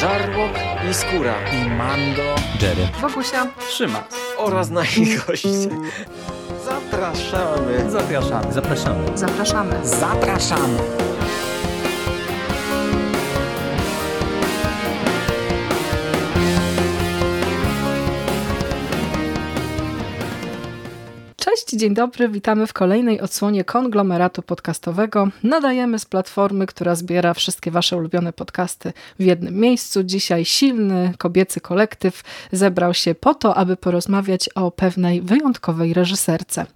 Żarłok i Skóra i Mando, Jerry, Bogusia, Szymas. oraz nasi goście. Zapraszamy. Zapraszamy. zapraszamy. zapraszamy. Zapraszamy. Dzień dobry, witamy w kolejnej odsłonie konglomeratu podcastowego. Nadajemy z platformy, która zbiera wszystkie wasze ulubione podcasty w jednym miejscu. Dzisiaj silny kobiecy kolektyw zebrał się po to, aby porozmawiać o pewnej wyjątkowej reżyserce.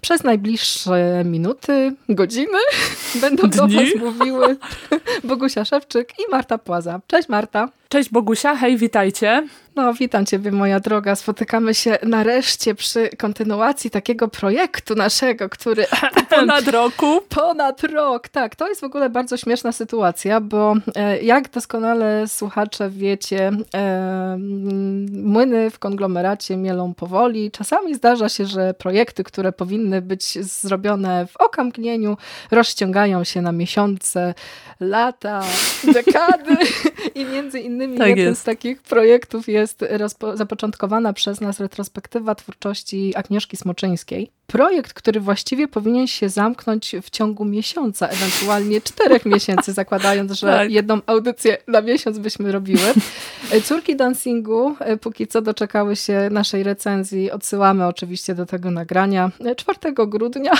Przez najbliższe minuty, godziny będą do Dni? was mówiły Bogusia Szewczyk i Marta Płaza. Cześć Marta. Cześć Bogusia, hej, witajcie. No, witam Ciebie, moja droga. Spotykamy się nareszcie przy kontynuacji takiego projektu naszego, który Ponad roku. ponad rok. Tak, to jest w ogóle bardzo śmieszna sytuacja, bo e, jak doskonale słuchacze wiecie, e, młyny w konglomeracie mielą powoli. Czasami zdarza się, że projekty, które powinny być zrobione w okamgnieniu, rozciągają się na miesiące, lata, dekady i między innymi Tak jeden jest. z takich projektów jest zapoczątkowana przez nas retrospektywa twórczości Agnieszki Smoczyńskiej. Projekt, który właściwie powinien się zamknąć w ciągu miesiąca, ewentualnie czterech miesięcy, zakładając, że Tak. jedną audycję na miesiąc byśmy robiły. Córki dancingu, e, póki co doczekały się naszej recenzji, odsyłamy oczywiście do tego nagrania 4 grudnia.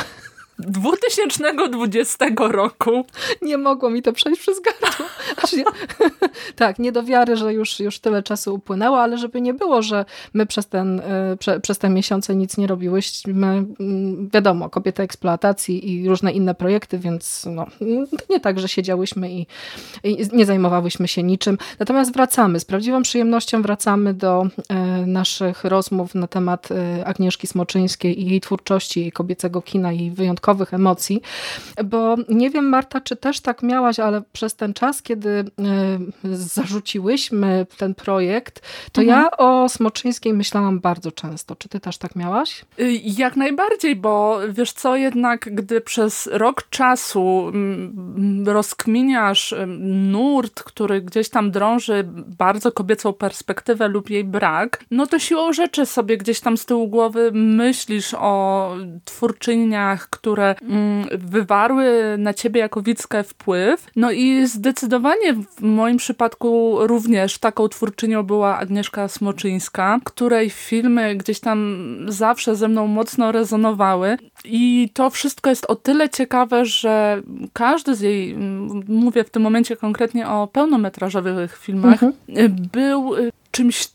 2020 roku. Nie mogło mi to przejść przez gardło. Nie... tak, nie do wiary, że już, już tyle czasu upłynęło, ale żeby nie było, że my przez, ten, y, prze, przez te miesiące nic nie robiłyśmy. Mm, Wiadomo, kobiety eksploatacji i różne inne projekty, więc no, nie tak, że siedziałyśmy i, i nie zajmowałyśmy się niczym. Natomiast wracamy, z prawdziwą przyjemnością wracamy do e, naszych rozmów na temat e, Agnieszki Smoczyńskiej i jej twórczości, jej kobiecego kina i emocji, bo nie wiem Marta, czy też tak miałaś, ale przez ten czas, kiedy e, zarzuciłyśmy ten projekt, to ja o Smoczyńskiej myślałam bardzo często. Czy ty też tak miałaś? Y, Jak najbardziej, bo wiesz co, jednak gdy przez rok czasu mm, rozkminiasz mm, nurt, który gdzieś tam drąży bardzo kobiecą perspektywę lub jej brak, no to siłą rzeczy sobie gdzieś tam z tyłu głowy myślisz o twórczyniach, które mm, wywarły na ciebie jako widzkę wpływ. No i zdecydowanie w moim przypadku również taką twórczynią była Agnieszka Smoczyńska, której filmy gdzieś tam zawsze ze mną mocno rezonowały. I to wszystko jest o tyle ciekawe, że każdy z jej, mm, mówię w tym momencie konkretnie o pełnometrażowych filmach, y, był y, czymś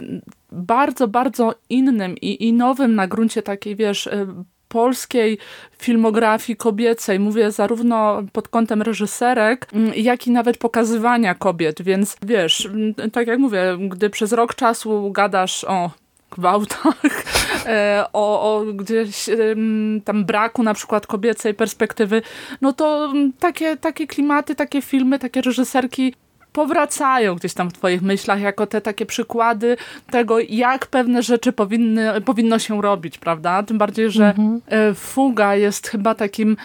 bardzo, bardzo innym i, i nowym na gruncie takiej, wiesz, y, polskiej filmografii kobiecej. Mówię zarówno pod kątem reżyserek, mm, jak i nawet pokazywania kobiet, więc wiesz, mm, tak jak mówię, gdy przez rok czasu gadasz o gwałtach, e, o, o gdzieś em, tam braku na przykład kobiecej perspektywy, no to mm, takie, takie klimaty, takie filmy, takie reżyserki powracają gdzieś tam w twoich myślach jako te takie przykłady tego, jak pewne rzeczy powinny, powinno się robić, prawda? Tym bardziej, że e, Fuga jest chyba takim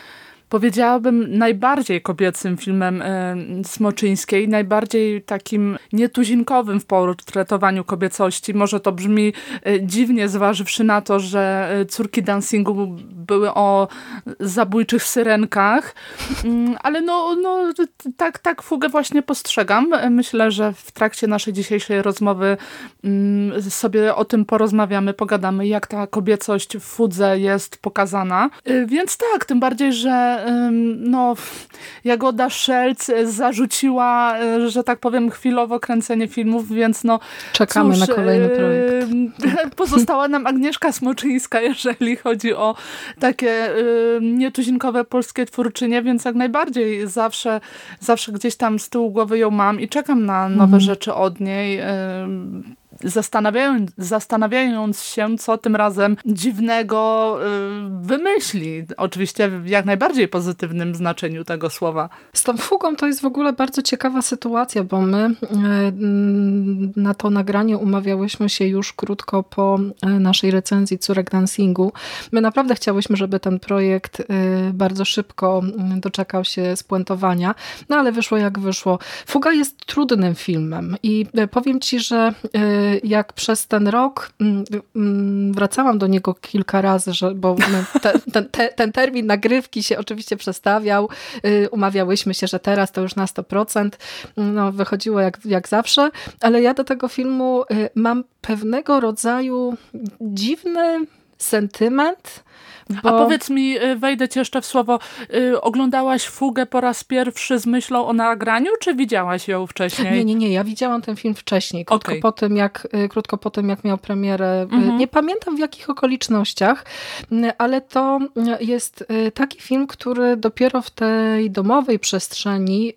powiedziałabym, najbardziej kobiecym filmem e, Smoczyńskiej, najbardziej takim nietuzinkowym w portretowaniu kobiecości. Może to brzmi e, dziwnie, zważywszy na to, że e, córki dancingu były o zabójczych syrenkach, Mm, ale no, no tak, tak Fugę właśnie postrzegam. Myślę, że w trakcie naszej dzisiejszej rozmowy mm, sobie o tym porozmawiamy, pogadamy, jak ta kobiecość w Fudze jest pokazana. Więc tak, tym bardziej, że no, Jagoda Szelc zarzuciła, e, że tak powiem, chwilowo kręcenie filmów, więc no Czekamy cóż, na kolejny projekt. Pozostała nam Agnieszka Smoczyńska, jeżeli chodzi o takie nietuzinkowe polskie twórczynie, więc jak najbardziej zawsze, zawsze gdzieś tam z tyłu głowy ją mam i czekam na nowe Mhm. rzeczy od niej. Zastanawiając, zastanawiając się, co tym razem dziwnego y, wymyśli. Oczywiście w jak najbardziej pozytywnym znaczeniu tego słowa. Z tą fugą to jest w ogóle bardzo ciekawa sytuacja, bo my y, na to nagranie umawiałyśmy się już krótko po naszej recenzji Córek Dancingu. My naprawdę chciałyśmy, żeby ten projekt bardzo szybko doczekał się spuentowania, no ale wyszło jak wyszło. Fuga jest trudnym filmem i powiem ci, że jak przez ten rok mm, mm, wracałam do niego kilka razy, że, bo te, ten, te, ten termin nagrywki się oczywiście przestawiał. Y, umawiałyśmy się, że teraz to już na 100%. No, wychodziło jak, jak zawsze, ale ja do tego filmu y, mam pewnego rodzaju dziwny sentyment, bo... A powiedz mi, y, wejdę ci jeszcze w słowo, y, oglądałaś Fugę po raz pierwszy z myślą o nagraniu, czy widziałaś ją wcześniej? Nie, nie, nie, ja widziałam ten film wcześniej, krótko, okay. po, tym, jak, y, krótko po tym, jak miał premierę. Mhm. Nie pamiętam w jakich okolicznościach, ale to jest taki film, który dopiero w tej domowej przestrzeni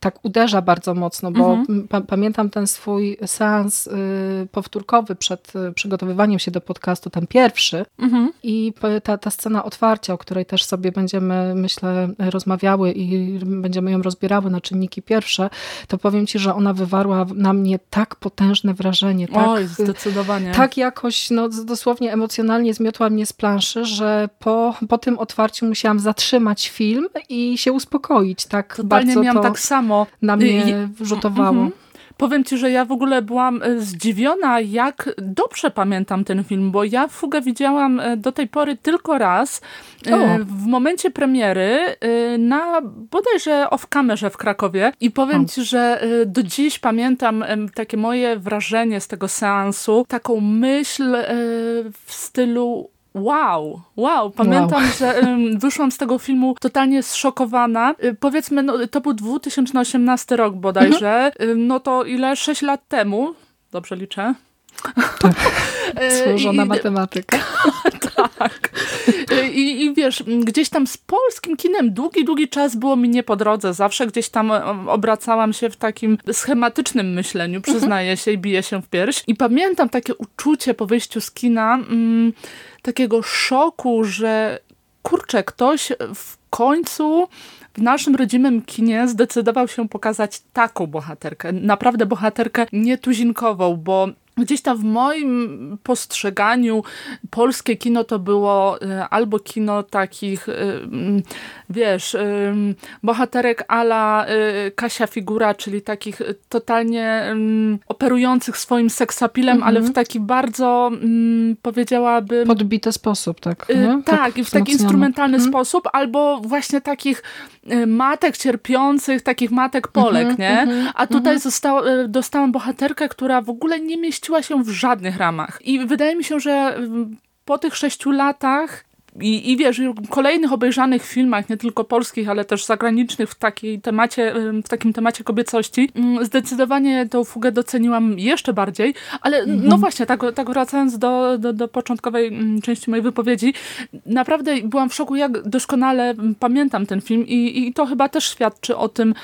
tak uderza bardzo mocno, bo mhm. pa pamiętam ten swój seans powtórkowy przed przygotowywaniem się do podcastu, ten pierwszy mhm. i ta, ta scena otwarcia, o której też sobie będziemy, myślę, rozmawiały i będziemy ją rozbierały na czynniki pierwsze, to powiem ci, że ona wywarła na mnie tak potężne wrażenie. Tak, Oj, zdecydowanie. Tak jakoś, no dosłownie emocjonalnie zmiotła mnie z planszy, że po, po tym otwarciu musiałam zatrzymać film i się uspokoić. Tak Totalnie bardzo miałam to tak samo. na mnie wrzutowało. Mm -hmm. Powiem ci, że ja w ogóle byłam e, zdziwiona, jak dobrze pamiętam ten film, bo ja Fugę widziałam e, do tej pory tylko raz. E, o. W momencie premiery na bodajże off-kamerze w Krakowie i powiem o. ci, że do dziś pamiętam takie moje wrażenie z tego seansu, taką myśl w stylu Wow, wow. Pamiętam, wow. że um, wyszłam z tego filmu totalnie zszokowana. Y, powiedzmy, no, to był 2018 rok bodajże. Mhm. Y, no to ile? 6 lat temu. Dobrze liczę? Tak. Złożona matematyka. tak. I, I wiesz, gdzieś tam z polskim kinem długi, długi czas było mi nie po drodze. Zawsze gdzieś tam obracałam się w takim schematycznym myśleniu, mhm. przyznaję się i biję się w pierś. I pamiętam takie uczucie po wyjściu z kina, mm, takiego szoku, że kurczę, ktoś w końcu w naszym rodzimym kinie zdecydował się pokazać taką bohaterkę. Naprawdę bohaterkę nietuzinkową, bo Gdzieś tam w moim postrzeganiu polskie kino to było e, albo kino takich, e, wiesz, bohaterek ala Kasia Figura, czyli takich totalnie operujących swoim seksapilem, -hmm. ale w taki bardzo, powiedziałabym... Podbity sposób, tak? Nie? Tak, tak i w taki instrumentalny -hmm. sposób, albo właśnie takich matek cierpiących, takich matek Polek, -hmm, nie? Mhm, A tutaj mhm. została, dostałam bohaterkę, która w ogóle nie mieści mieściła się w żadnych ramach. I wydaje mi się, że po tych sześciu latach i, I wiesz, w kolejnych obejrzanych filmach, nie tylko polskich, ale też zagranicznych w, takiej temacie, w takim temacie kobiecości, mm, zdecydowanie tą fugę doceniłam jeszcze bardziej, ale mhm. no właśnie, tak, tak wracając do, do, do początkowej mm, części mojej wypowiedzi, naprawdę byłam w szoku, jak doskonale pamiętam ten film i, i to chyba też świadczy o tym,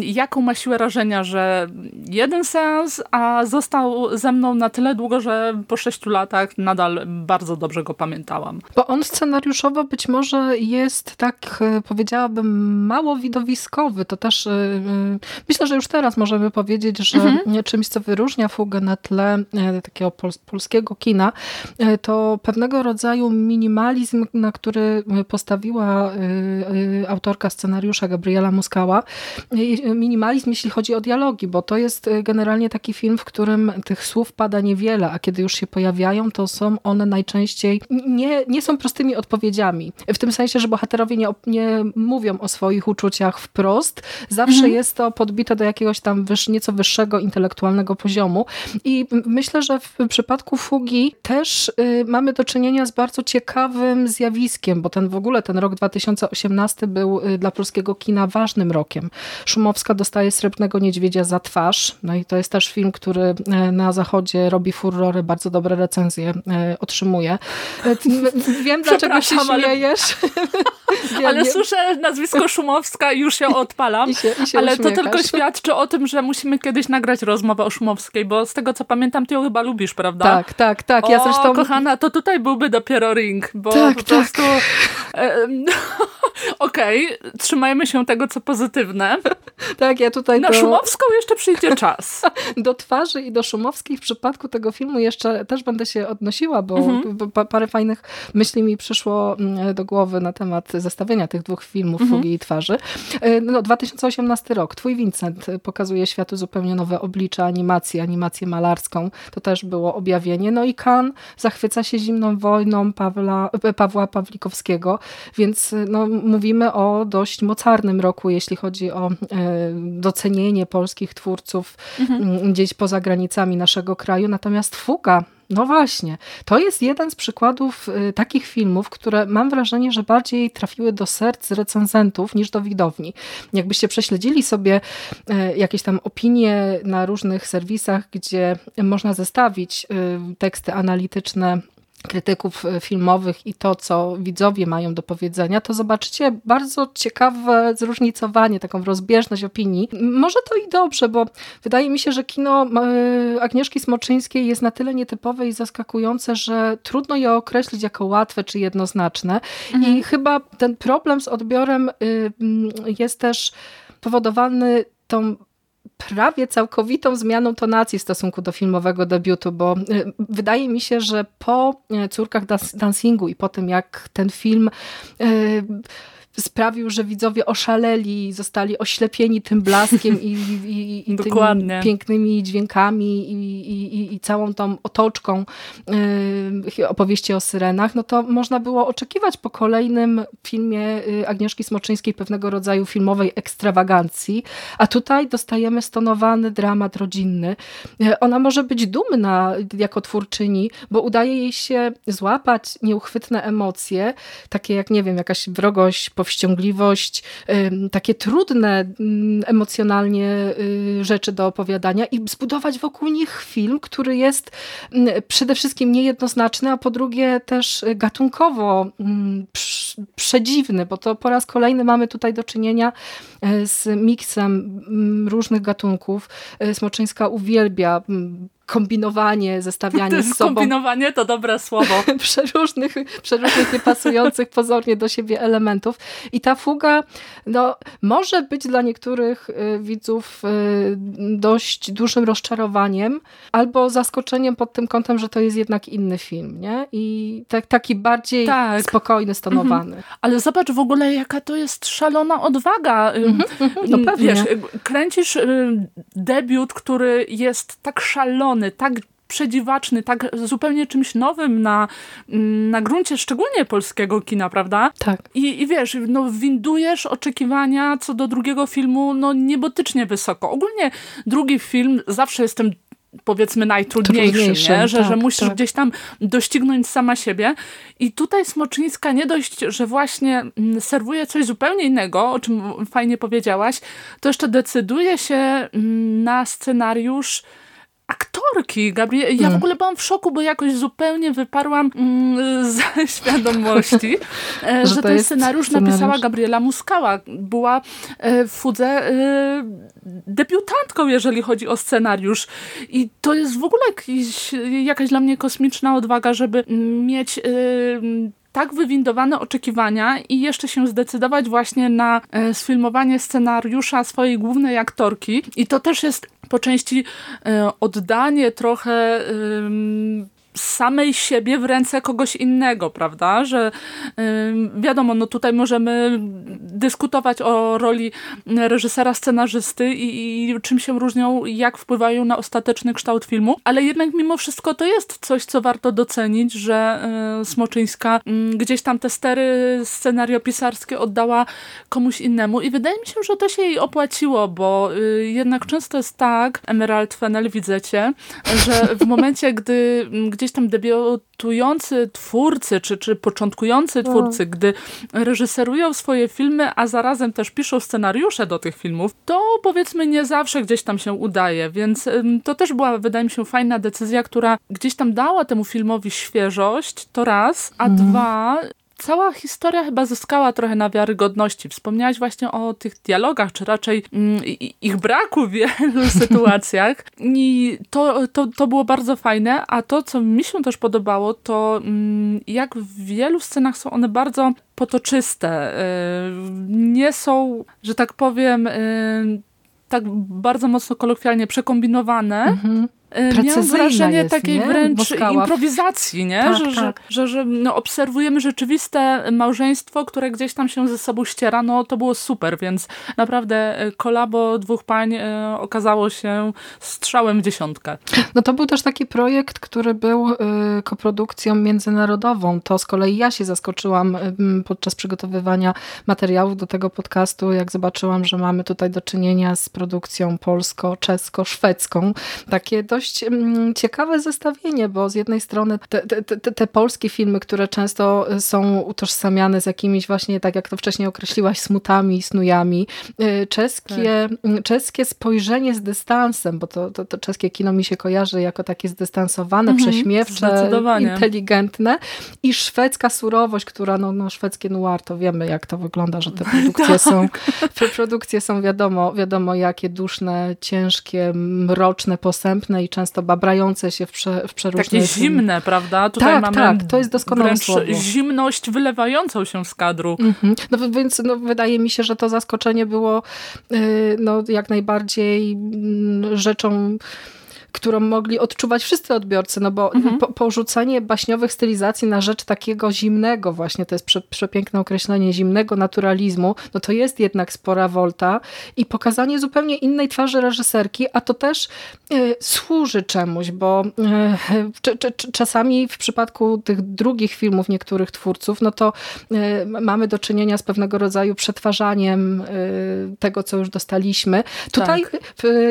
jaką ma siłę rażenia, że jeden seans, a został ze mną na tyle długo, że po sześciu latach nadal bardzo dobrze go pamiętałam. Bo on scenariuszowo być może jest tak, e, powiedziałabym, mało widowiskowy. To też e, e, myślę, że już teraz możemy powiedzieć, że mhm. czymś, co wyróżnia Fugę na tle takiego polskiego kina, to pewnego rodzaju minimalizm, na który postawiła autorka scenariusza Gabriela Muskała. Minimalizm, jeśli chodzi o dialogi, bo to jest generalnie taki film, w którym tych słów pada niewiele, a kiedy już się pojawiają, to są one najczęściej, nie, nie są prostymi prostymi odpowiedziami. W tym sensie, że bohaterowie nie, nie mówią o swoich uczuciach wprost. Zawsze mhm. jest to podbite do jakiegoś tam wyż, nieco wyższego intelektualnego poziomu. I myślę, że w przypadku Fugi też y, mamy do czynienia z bardzo ciekawym zjawiskiem, bo ten w ogóle ten rok 2018 był y, dla polskiego kina ważnym rokiem. Szumowska dostaje Srebrnego Niedźwiedzia za twarz. No i to jest też film, który y, na zachodzie robi furorę, bardzo dobre recenzje y, otrzymuje. Y, dlaczego się śmiejesz. Ale, ale słyszę nazwisko Szumowska i już się odpalam. I się, i się ale uśmiechasz. to tylko świadczy o tym, że musimy kiedyś nagrać rozmowę o Szumowskiej, bo z tego co pamiętam, ty ją chyba lubisz, prawda? Tak, tak, tak. Ja o, zresztą... kochana, to tutaj byłby dopiero ring, bo tak, po prostu... E, Okej, okay, trzymajmy się tego, co pozytywne. Tak, ja tutaj Na do... Szumowską jeszcze przyjdzie czas. do twarzy i do Szumowskiej w przypadku tego filmu jeszcze też będę się odnosiła, bo mhm. parę fajnych myśli mi przyszło mm, do głowy na temat zestawienia tych dwóch filmów, mhm. Fugi i Twarzy. E, no, 2018 rok. Twój Vincent pokazuje światu zupełnie nowe oblicze animacji, animację malarską. To też było objawienie. No i Kan zachwyca się zimną wojną Pawła, Pawła Pawlikowskiego, więc no, mówimy o dość mocarnym roku, jeśli chodzi o e, docenienie polskich twórców mhm. gdzieś poza granicami naszego kraju. Natomiast Fuga no właśnie, to jest jeden z przykładów y, takich filmów, które mam wrażenie, że bardziej trafiły do serc recenzentów niż do widowni. Jakbyście prześledzili sobie y, jakieś tam opinie na różnych serwisach, gdzie można zestawić y, teksty analityczne krytyków e, filmowych i to, co widzowie mają do powiedzenia, to zobaczycie bardzo ciekawe zróżnicowanie, taką rozbieżność opinii. Może to i dobrze, bo wydaje mi się, że kino e, Agnieszki Smoczyńskiej jest na tyle nietypowe i zaskakujące, że trudno je określić jako łatwe czy jednoznaczne. Mhm. I chyba ten problem z odbiorem y, jest też powodowany tą prawie całkowitą zmianą tonacji w stosunku do filmowego debiutu, bo y, wydaje mi się, że po y, Córkach Dancingu i po tym jak ten film y, sprawił, że widzowie oszaleli, zostali oślepieni tym blaskiem i, i, i tymi pięknymi dźwiękami i, i, całą tą otoczką yy, opowieści o syrenach, no to można było oczekiwać po kolejnym filmie y, Agnieszki Smoczyńskiej pewnego rodzaju filmowej ekstrawagancji, a tutaj dostajemy stonowany dramat rodzinny. Y, ona może być dumna jako twórczyni, bo udaje jej się złapać nieuchwytne emocje, takie jak, nie wiem, jakaś wrogość, powściągliwość, takie trudne mm, emocjonalnie y, rzeczy do opowiadania i zbudować wokół nich film, który jest mm, przede wszystkim niejednoznaczny, a po drugie też gatunkowo mm, przedziwny, bo to po raz kolejny mamy tutaj do czynienia e, z miksem różnych gatunków. E, Smoczyńska uwielbia kombinowanie, zestawianie z sobą. Kombinowanie to dobre słowo. przeróżnych, przeróżnych niepasujących pozornie do siebie elementów. I ta fuga no, może być dla niektórych y, widzów y, dość dużym rozczarowaniem albo zaskoczeniem pod tym kątem, że to jest jednak inny film. Nie? I tak, taki bardziej tak. spokojny, stonowany. Mhm. Ale zobacz w ogóle, jaka to jest szalona odwaga. Mhm, mhm. No pewnie. Wiesz, kręcisz y, debiut, który jest tak szalony, tak przedziwaczny, tak zupełnie czymś nowym na, na gruncie szczególnie polskiego kina, prawda? Tak. I, i wiesz, no windujesz oczekiwania co do drugiego filmu no niebotycznie wysoko. Ogólnie drugi film zawsze jestem powiedzmy najtrudniejszym, nie? Że, tak, że musisz tak. gdzieś tam doścignąć sama siebie. I tutaj Smoczyńska nie dość, że właśnie mm, serwuje coś zupełnie innego, o czym fajnie powiedziałaś, to jeszcze decyduje się mm, na scenariusz aktorki, Gabriel. Ja w mm. ogóle byłam w szoku, bo jakoś zupełnie wyparłam mm, ze świadomości, e, że, że ten scenariusz, scenariusz, napisała Gabriela Muskała. Była e, w Fudze e, debiutantką, jeżeli chodzi o scenariusz. I to jest w ogóle jakiś, jakaś dla mnie kosmiczna odwaga, żeby mieć tak wywindowane oczekiwania i jeszcze się zdecydować właśnie na sfilmowanie scenariusza swojej głównej aktorki. I to też jest po części e, oddanie trochę samej siebie w ręce kogoś innego, prawda? Że wiadomo, no tutaj możemy dyskutować o roli reżysera, scenarzysty i, i czym się różnią, jak wpływają na ostateczny kształt filmu, ale jednak mimo wszystko to jest coś, co warto docenić, że y, Smoczyńska y, gdzieś tam te stery scenariopisarskie oddała komuś innemu i wydaje mi się, że to się jej opłaciło, bo y, jednak często jest tak, Emerald Fennel widzecie, że w momencie, gdy gdzieś gdzieś tam debiutujący twórcy, czy, czy początkujący no. twórcy, gdy reżyserują swoje filmy, a zarazem też piszą scenariusze do tych filmów, to powiedzmy nie zawsze gdzieś tam się udaje, więc to też była, wydaje mi się, fajna decyzja, która gdzieś tam dała temu filmowi świeżość, to raz, a mm. dwa cała historia chyba zyskała trochę na wiarygodności. Wspomniałaś właśnie o tych dialogach, czy raczej mm, ich braku w wielu sytuacjach i to, to, to było bardzo fajne, a to, co mi się też podobało, to mm, jak w wielu scenach są one bardzo potoczyste. Y, nie są, że tak powiem, y, tak bardzo mocno kolokwialnie przekombinowane, mhm. Y, miałam wrażenie jest, takiej nie? wręcz Moskała. improwizacji, nie? Tak, że, tak. że, że, no, obserwujemy rzeczywiste małżeństwo, które gdzieś tam się ze sobą ściera. No to było super, więc naprawdę y, kolabo dwóch pań y, okazało się strzałem w dziesiątkę. No to był też taki projekt, który był koprodukcją międzynarodową. To z kolei ja się zaskoczyłam podczas przygotowywania materiałów do tego podcastu, jak zobaczyłam, że mamy tutaj do czynienia z produkcją polsko-czesko-szwedzką. Takie dość dość mm, ciekawe zestawienie, bo z jednej strony te, te, te, te, polskie filmy, które często są utożsamiane z jakimiś właśnie, tak jak to wcześniej określiłaś, smutami, snujami, y, czeskie, tak. Mm, czeskie spojrzenie z dystansem, bo to, to, to, czeskie kino mi się kojarzy jako takie zdystansowane, mhm, prześmiewcze, inteligentne i szwedzka surowość, która, no, no szwedzkie noir, to wiemy jak to wygląda, że te produkcje tak. są, produkcje są wiadomo, wiadomo jakie duszne, ciężkie, mroczne, posępne i często babrające się w, prze, w przeróżnych... Takie zimne, prawda? Tutaj tak, mamy tak, to jest doskonałe słowo. zimność wylewającą się z kadru. Mhm. No więc no, wydaje mi się, że to zaskoczenie było yy, no, jak najbardziej yy, rzeczą którą mogli odczuwać wszyscy odbiorcy, no bo mhm. po, porzucenie baśniowych stylizacji na rzecz takiego zimnego właśnie, to jest prze, przepiękne określenie, zimnego naturalizmu, no to jest jednak spora wolta i pokazanie zupełnie innej twarzy reżyserki, a to też y, służy czemuś, bo y, czasami w przypadku tych drugich filmów niektórych twórców, no to y, mamy do czynienia z pewnego rodzaju przetwarzaniem tego, co już dostaliśmy. Tutaj, tak.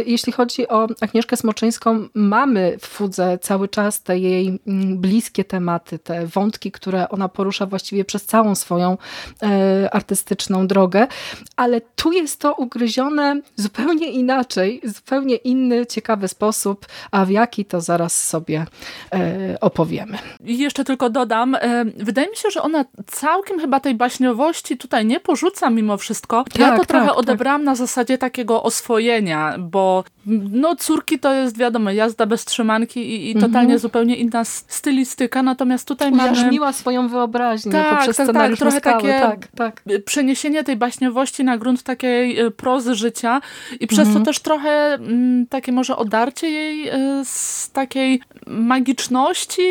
jeśli chodzi o Agnieszkę Smoczyńską, mamy w Fudze cały czas te jej mm, bliskie tematy, te wątki, które ona porusza właściwie przez całą swoją e, artystyczną drogę, ale tu jest to ugryzione zupełnie inaczej, zupełnie inny, ciekawy sposób, a w jaki to zaraz sobie e, opowiemy. I jeszcze tylko dodam, e, wydaje mi się, że ona całkiem chyba tej baśniowości tutaj nie porzuca mimo wszystko. Tak, ja to tak, trochę tak, odebrałam na zasadzie takiego oswojenia, bo no córki to jest wiadomo wiadomo, jazda bez trzymanki i, i mhm. totalnie zupełnie inna stylistyka, natomiast tutaj Ujarzmiła mamy... swoją wyobraźnię tak, poprzez tak, tak, trochę takie tak, tak. przeniesienie tej baśniowości na grunt takiej e, prozy życia i przez mhm. to też trochę m, mm, takie może odarcie jej e, z takiej magiczności.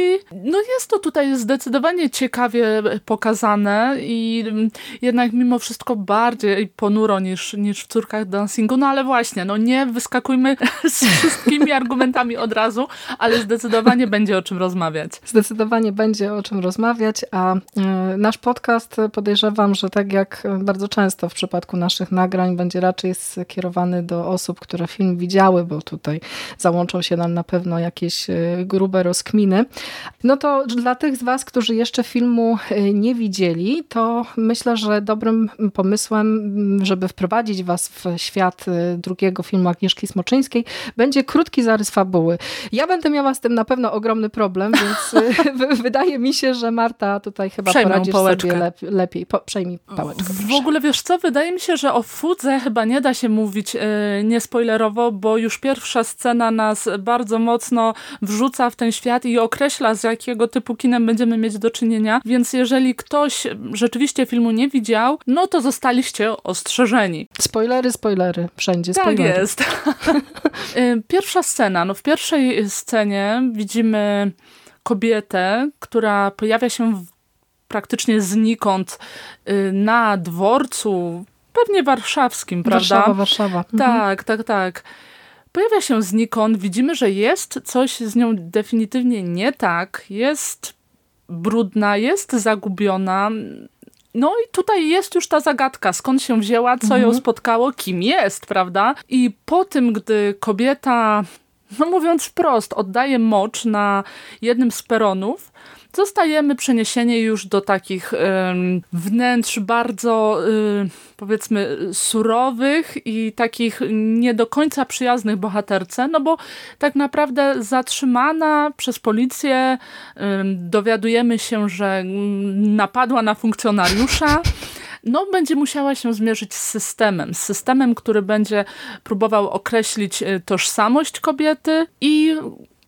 No jest to tutaj zdecydowanie ciekawie pokazane i mm, jednak mimo wszystko bardziej ponuro niż, niż w Córkach Dancingu, no ale właśnie, no nie wyskakujmy z wszystkimi argumentami argumentami od razu, ale zdecydowanie będzie o czym rozmawiać. Zdecydowanie będzie o czym rozmawiać, a e, nasz podcast podejrzewam, że tak jak bardzo często w przypadku naszych nagrań będzie raczej skierowany do osób, które film widziały, bo tutaj załączą się nam na pewno jakieś e, grube rozkminy. No to dla tych z Was, którzy jeszcze filmu e, nie widzieli, to myślę, że dobrym pomysłem, żeby wprowadzić Was w świat drugiego filmu Agnieszki Smoczyńskiej, będzie krótki zarys fabuły. Ja będę miała z tym na pewno ogromny problem, więc wydaje mi się, że Marta tutaj chyba Przejmą poradzisz pałeczkę. sobie lep lepiej. Po, przejmij pałeczkę. W ogóle wiesz co, wydaje mi się, że o Fudze chyba nie da się mówić yy, niespoilerowo, bo już pierwsza scena nas bardzo mocno wrzuca w ten świat i określa z jakiego typu kinem będziemy mieć do czynienia, więc jeżeli ktoś rzeczywiście filmu nie widział, no to zostaliście ostrzeżeni. Spoilery, spoilery, wszędzie spoilery. Tak jest. Y, pierwsza scena no w pierwszej scenie widzimy kobietę, która pojawia się w, praktycznie znikąd y, na dworcu, pewnie warszawskim, prawda? Warszawa, Warszawa. Mhm. Tak, tak, tak. Pojawia się znikąd, widzimy, że jest coś z nią definitywnie nie tak, jest brudna, jest zagubiona, no i tutaj jest już ta zagadka, skąd się wzięła, co mhm. ją spotkało, kim jest, prawda? I po tym, gdy kobieta no mówiąc wprost, oddaje mocz na jednym z peronów, zostajemy przeniesieni już do takich wnętrz bardzo y, powiedzmy surowych i takich nie do końca przyjaznych bohaterce, no bo tak naprawdę zatrzymana przez policję dowiadujemy się, że napadła na funkcjonariusza no, będzie musiała się zmierzyć z systemem. Z systemem, który będzie próbował określić y, tożsamość kobiety i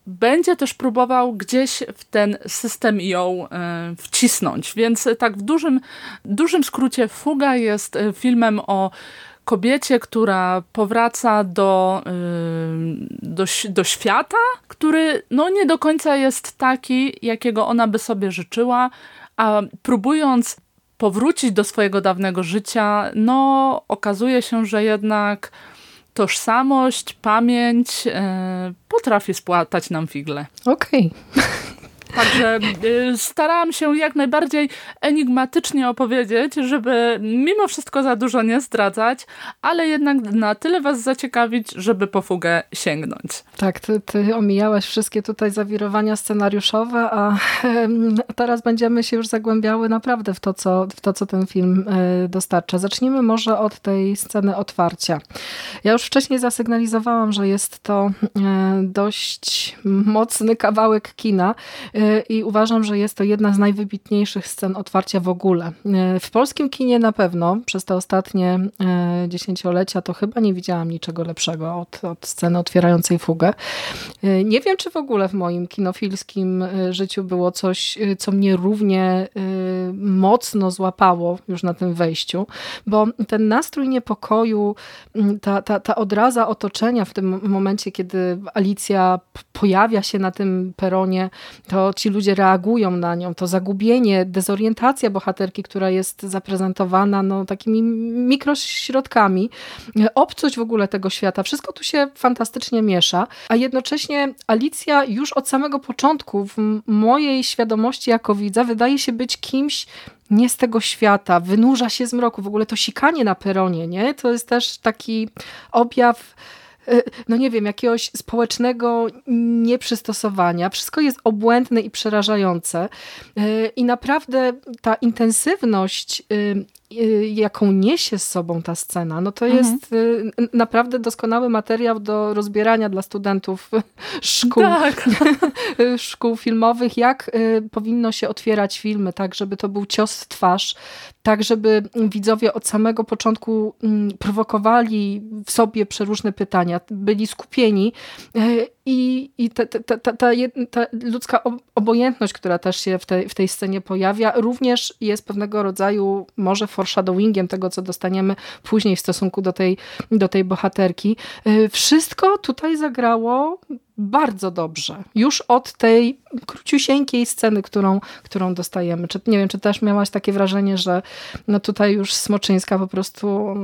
będzie też próbował gdzieś w ten system ją e, wcisnąć. Więc tak w dużym, dużym skrócie Fuga jest filmem o kobiecie, która powraca do, do, do świata, który no nie do końca jest taki, jakiego ona by sobie życzyła, a próbując powrócić do swojego dawnego życia, no okazuje się, że jednak tożsamość, pamięć e, potrafi spłatać nam figle. Okej. Okay. Także y, starałam się jak najbardziej enigmatycznie opowiedzieć, żeby mimo wszystko za dużo nie zdradzać, ale jednak na tyle was zaciekawić, żeby po fugę sięgnąć. Tak, ty, ty omijałaś wszystkie tutaj zawirowania scenariuszowe, a teraz będziemy się już zagłębiały naprawdę w to, co, w to, co ten film e, dostarcza. Zacznijmy może od tej sceny otwarcia. Ja już wcześniej zasygnalizowałam, że jest to e, dość mocny kawałek kina i uważam, że jest to jedna z najwybitniejszych scen otwarcia w ogóle. E, w polskim kinie na pewno przez te ostatnie e, dziesięciolecia to chyba nie widziałam niczego lepszego od, od sceny otwierającej fugę. E, nie wiem, czy w ogóle w moim kinofilskim życiu było coś, co mnie równie mocno złapało już na tym wejściu, bo ten nastrój niepokoju, ta, ta, ta odraza otoczenia w tym momencie, kiedy Alicja pojawia się na tym peronie, to ci ludzie reagują na nią, to zagubienie, dezorientacja bohaterki, która jest zaprezentowana no, takimi mikrośrodkami, obcość w ogóle tego świata, wszystko tu się fantastycznie miesza, a jednocześnie Alicja już od samego początku w mojej świadomości jako widza wydaje się być kimś nie z tego świata, wynurza się z mroku, w ogóle to sikanie na peronie, nie? To jest też taki objaw no nie wiem, jakiegoś społecznego nieprzystosowania. Wszystko jest obłędne i przerażające. E, I naprawdę ta intensywność jaką niesie z sobą ta scena, no to mhm. jest naprawdę doskonały materiał do rozbierania dla studentów szkół, tak. szkół filmowych, jak powinno się otwierać filmy, tak żeby to był cios w twarz, tak żeby widzowie od samego początku mm, prowokowali w sobie przeróżne pytania, byli skupieni e, i, i ta, ta, ta, ta, ludzka obojętność, która też się w tej, w tej scenie pojawia, również jest pewnego rodzaju może foreshadowingiem tego, co dostaniemy później w stosunku do tej, do tej bohaterki. E, wszystko tutaj zagrało bardzo dobrze. Już od tej króciusieńkiej sceny, którą, którą dostajemy. Czy, nie wiem, czy też miałaś takie wrażenie, że no tutaj już Smoczyńska po prostu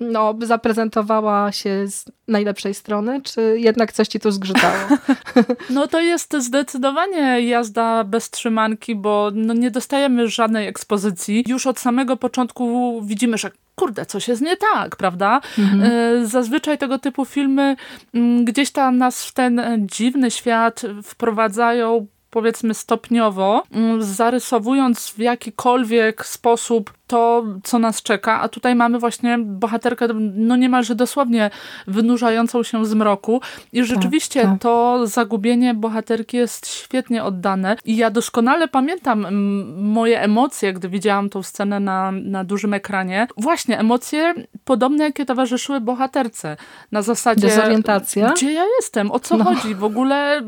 no, zaprezentowała się z najlepszej strony, czy jednak coś ci tu zgrzytało? No to jest zdecydowanie jazda bez trzymanki, bo no nie dostajemy żadnej ekspozycji. Już od samego początku widzimy, że kurde, coś jest nie tak, prawda? Mhm. E, zazwyczaj tego typu filmy mm, gdzieś tam nas w ten dziwny świat wprowadzają powiedzmy stopniowo, mm, zarysowując w jakikolwiek sposób to, co nas czeka, a tutaj mamy właśnie bohaterkę no niemalże dosłownie wynurzającą się z mroku i tak, rzeczywiście tak, tak. to zagubienie bohaterki jest świetnie oddane i ja doskonale pamiętam moje emocje, gdy widziałam tą scenę na, na dużym ekranie. Właśnie emocje podobne, jakie towarzyszyły bohaterce. Na zasadzie... Dezorientacja? Gdzie ja jestem? O co no. chodzi? W ogóle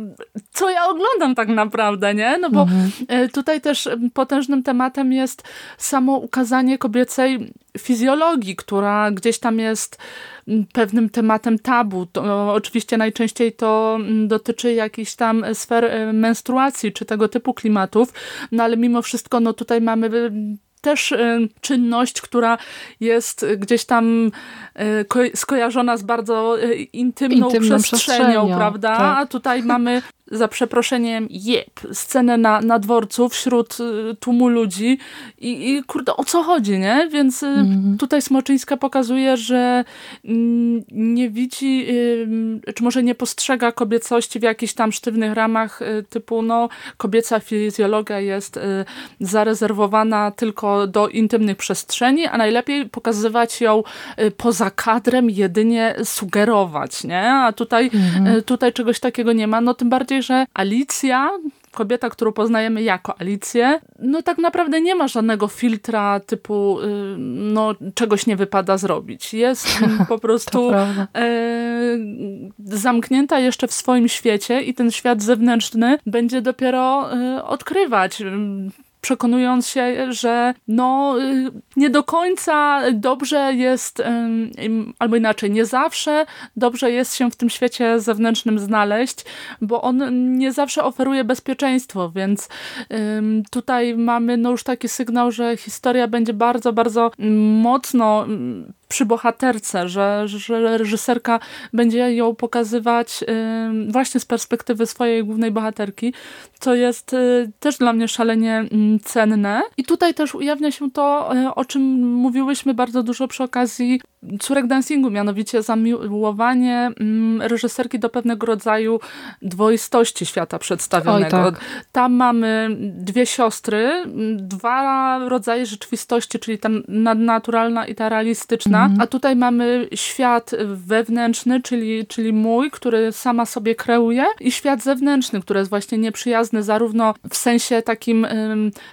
co ja oglądam tak naprawdę, nie? No bo mhm. E, tutaj też potężnym tematem jest samo ukazanie pokazanie kobiecej fizjologii, która gdzieś tam jest pewnym tematem tabu. To, oczywiście najczęściej to dotyczy jakichś tam sfer e, menstruacji czy tego typu klimatów, no ale mimo wszystko no tutaj mamy też czynność, która jest gdzieś tam skojarzona z bardzo intymną, intymną przestrzenią, przestrzenią, prawda? Tak. A tutaj mamy za przeproszeniem, jeb, scenę na, na dworcu wśród y, tłumu ludzi i, i kurde, o co chodzi, nie? Więc mm. tutaj Smoczyńska pokazuje, że mm, nie widzi, y, czy może nie postrzega kobiecości w jakichś tam sztywnych ramach typu, no, kobieca fizjologia jest zarezerwowana tylko do intymnych przestrzeni, a najlepiej pokazywać ją poza kadrem, jedynie sugerować, nie? A tutaj, mm. tutaj czegoś takiego nie ma, no tym bardziej że Alicja, kobieta, którą poznajemy jako Alicję, no tak naprawdę nie ma żadnego filtra typu y, no czegoś nie wypada zrobić. Jest po prostu e, zamknięta jeszcze w swoim świecie i ten świat zewnętrzny będzie dopiero e, odkrywać przekonując się, że no y, nie do końca dobrze jest, albo inaczej, nie zawsze dobrze jest się w tym świecie zewnętrznym znaleźć, bo on nie zawsze oferuje bezpieczeństwo, więc tutaj mamy no już taki sygnał, że historia będzie bardzo, bardzo mocno przy bohaterce, że, że reżyserka będzie ją pokazywać właśnie z perspektywy swojej głównej bohaterki, co jest y, też dla mnie szalenie mm, cenne. I tutaj też ujawnia się to, y, o czym mówiłyśmy bardzo dużo przy okazji córek dancingu, mianowicie zamiłowanie mm, reżyserki do pewnego rodzaju dwoistości świata przedstawionego. Oj, tak. Tam mamy dwie siostry, dwa rodzaje rzeczywistości, czyli ta nadnaturalna i ta realistyczna, mhm. a tutaj mamy świat wewnętrzny, czyli, czyli mój, który sama sobie kreuje i świat zewnętrzny, który jest właśnie nieprzyjazny zarówno w sensie takim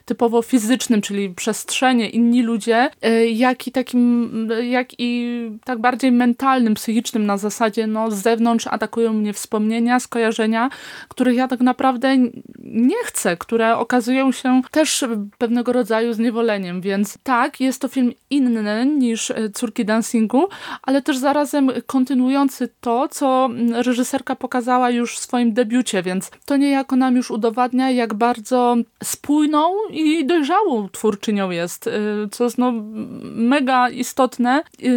typowo fizycznym, czyli przestrzenie, inni ludzie, y, jak i takim, jak i tak bardziej mentalnym, psychicznym na zasadzie no z zewnątrz atakują mnie wspomnienia, skojarzenia, których ja tak naprawdę nie chcę, które okazują się też pewnego rodzaju zniewoleniem, więc tak, jest to film inny niż e, Córki Dancingu, ale też zarazem kontynuujący to, co reżyserka pokazała już w swoim debiucie, więc to niejako nam już udowadnia, jak bardzo spójną i dojrzałą twórczynią jest, e, co jest no mega istotne. E,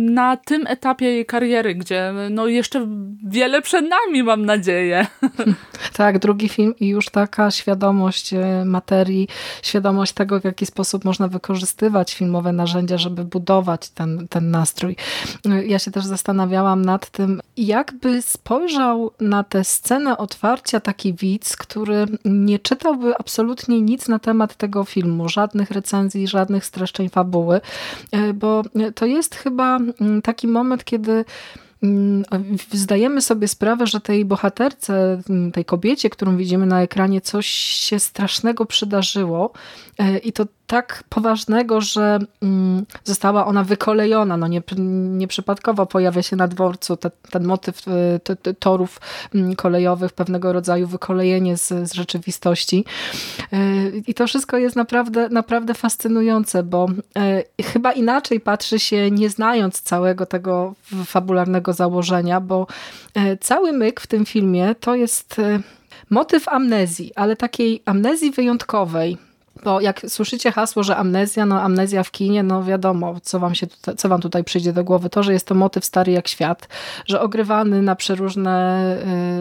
na tym etapie jej kariery, gdzie no jeszcze wiele przed nami, mam nadzieję. Tak, drugi film i już taka świadomość e, materii, świadomość tego, w jaki sposób można wykorzystywać filmowe narzędzia, żeby budować ten, ten nastrój. E, ja się też zastanawiałam nad tym, jakby spojrzał na tę scenę otwarcia taki widz, który nie czytałby absolutnie nic na temat tego filmu, żadnych recenzji, żadnych streszczeń fabuły, e, bo to jest chyba mm, taki moment, kiedy mm, zdajemy sobie sprawę, że tej bohaterce, mm, tej kobiecie, którą widzimy na ekranie, coś się strasznego przydarzyło e, i to tak poważnego, że mm, została ona wykolejona. No nie, nieprzypadkowo pojawia się na dworcu te, ten motyw e, te, te, torów mm, kolejowych, pewnego rodzaju wykolejenie z, z rzeczywistości. E, I to wszystko jest naprawdę, naprawdę fascynujące, bo e, chyba inaczej patrzy się, nie znając całego tego fabularnego założenia, bo cały myk w tym filmie to jest motyw amnezji, ale takiej amnezji wyjątkowej, bo jak słyszycie hasło, że amnezja, no amnezja w kinie, no wiadomo, co wam, się tutaj, co wam tutaj przyjdzie do głowy. To, że jest to motyw stary jak świat, że ogrywany na przeróżne,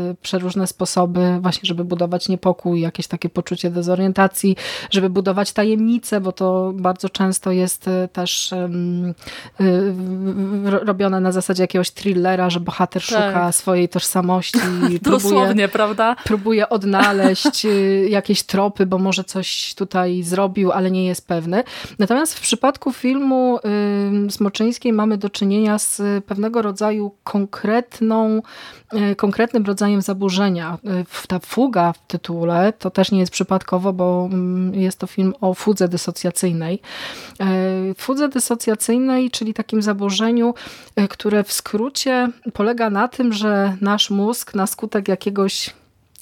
yy, przeróżne sposoby, właśnie żeby budować niepokój, jakieś takie poczucie dezorientacji, żeby budować tajemnice, bo to bardzo często jest y, też yy, yy, robione na zasadzie jakiegoś thrillera, że bohater tak. szuka swojej tożsamości. Dosłownie, próbuje, prawda? Próbuje odnaleźć y, jakieś tropy, bo może coś tutaj tutaj zrobił, ale nie jest pewny. Natomiast w przypadku filmu Smoczyńskiej mamy do czynienia z pewnego rodzaju konkretną, y, konkretnym rodzajem zaburzenia. Y, ta fuga w tytule to też nie jest przypadkowo, bo mm, jest to film o fudze dysocjacyjnej. Y, fudze dysocjacyjnej, czyli takim zaburzeniu, które w skrócie polega na tym, że nasz mózg na skutek jakiegoś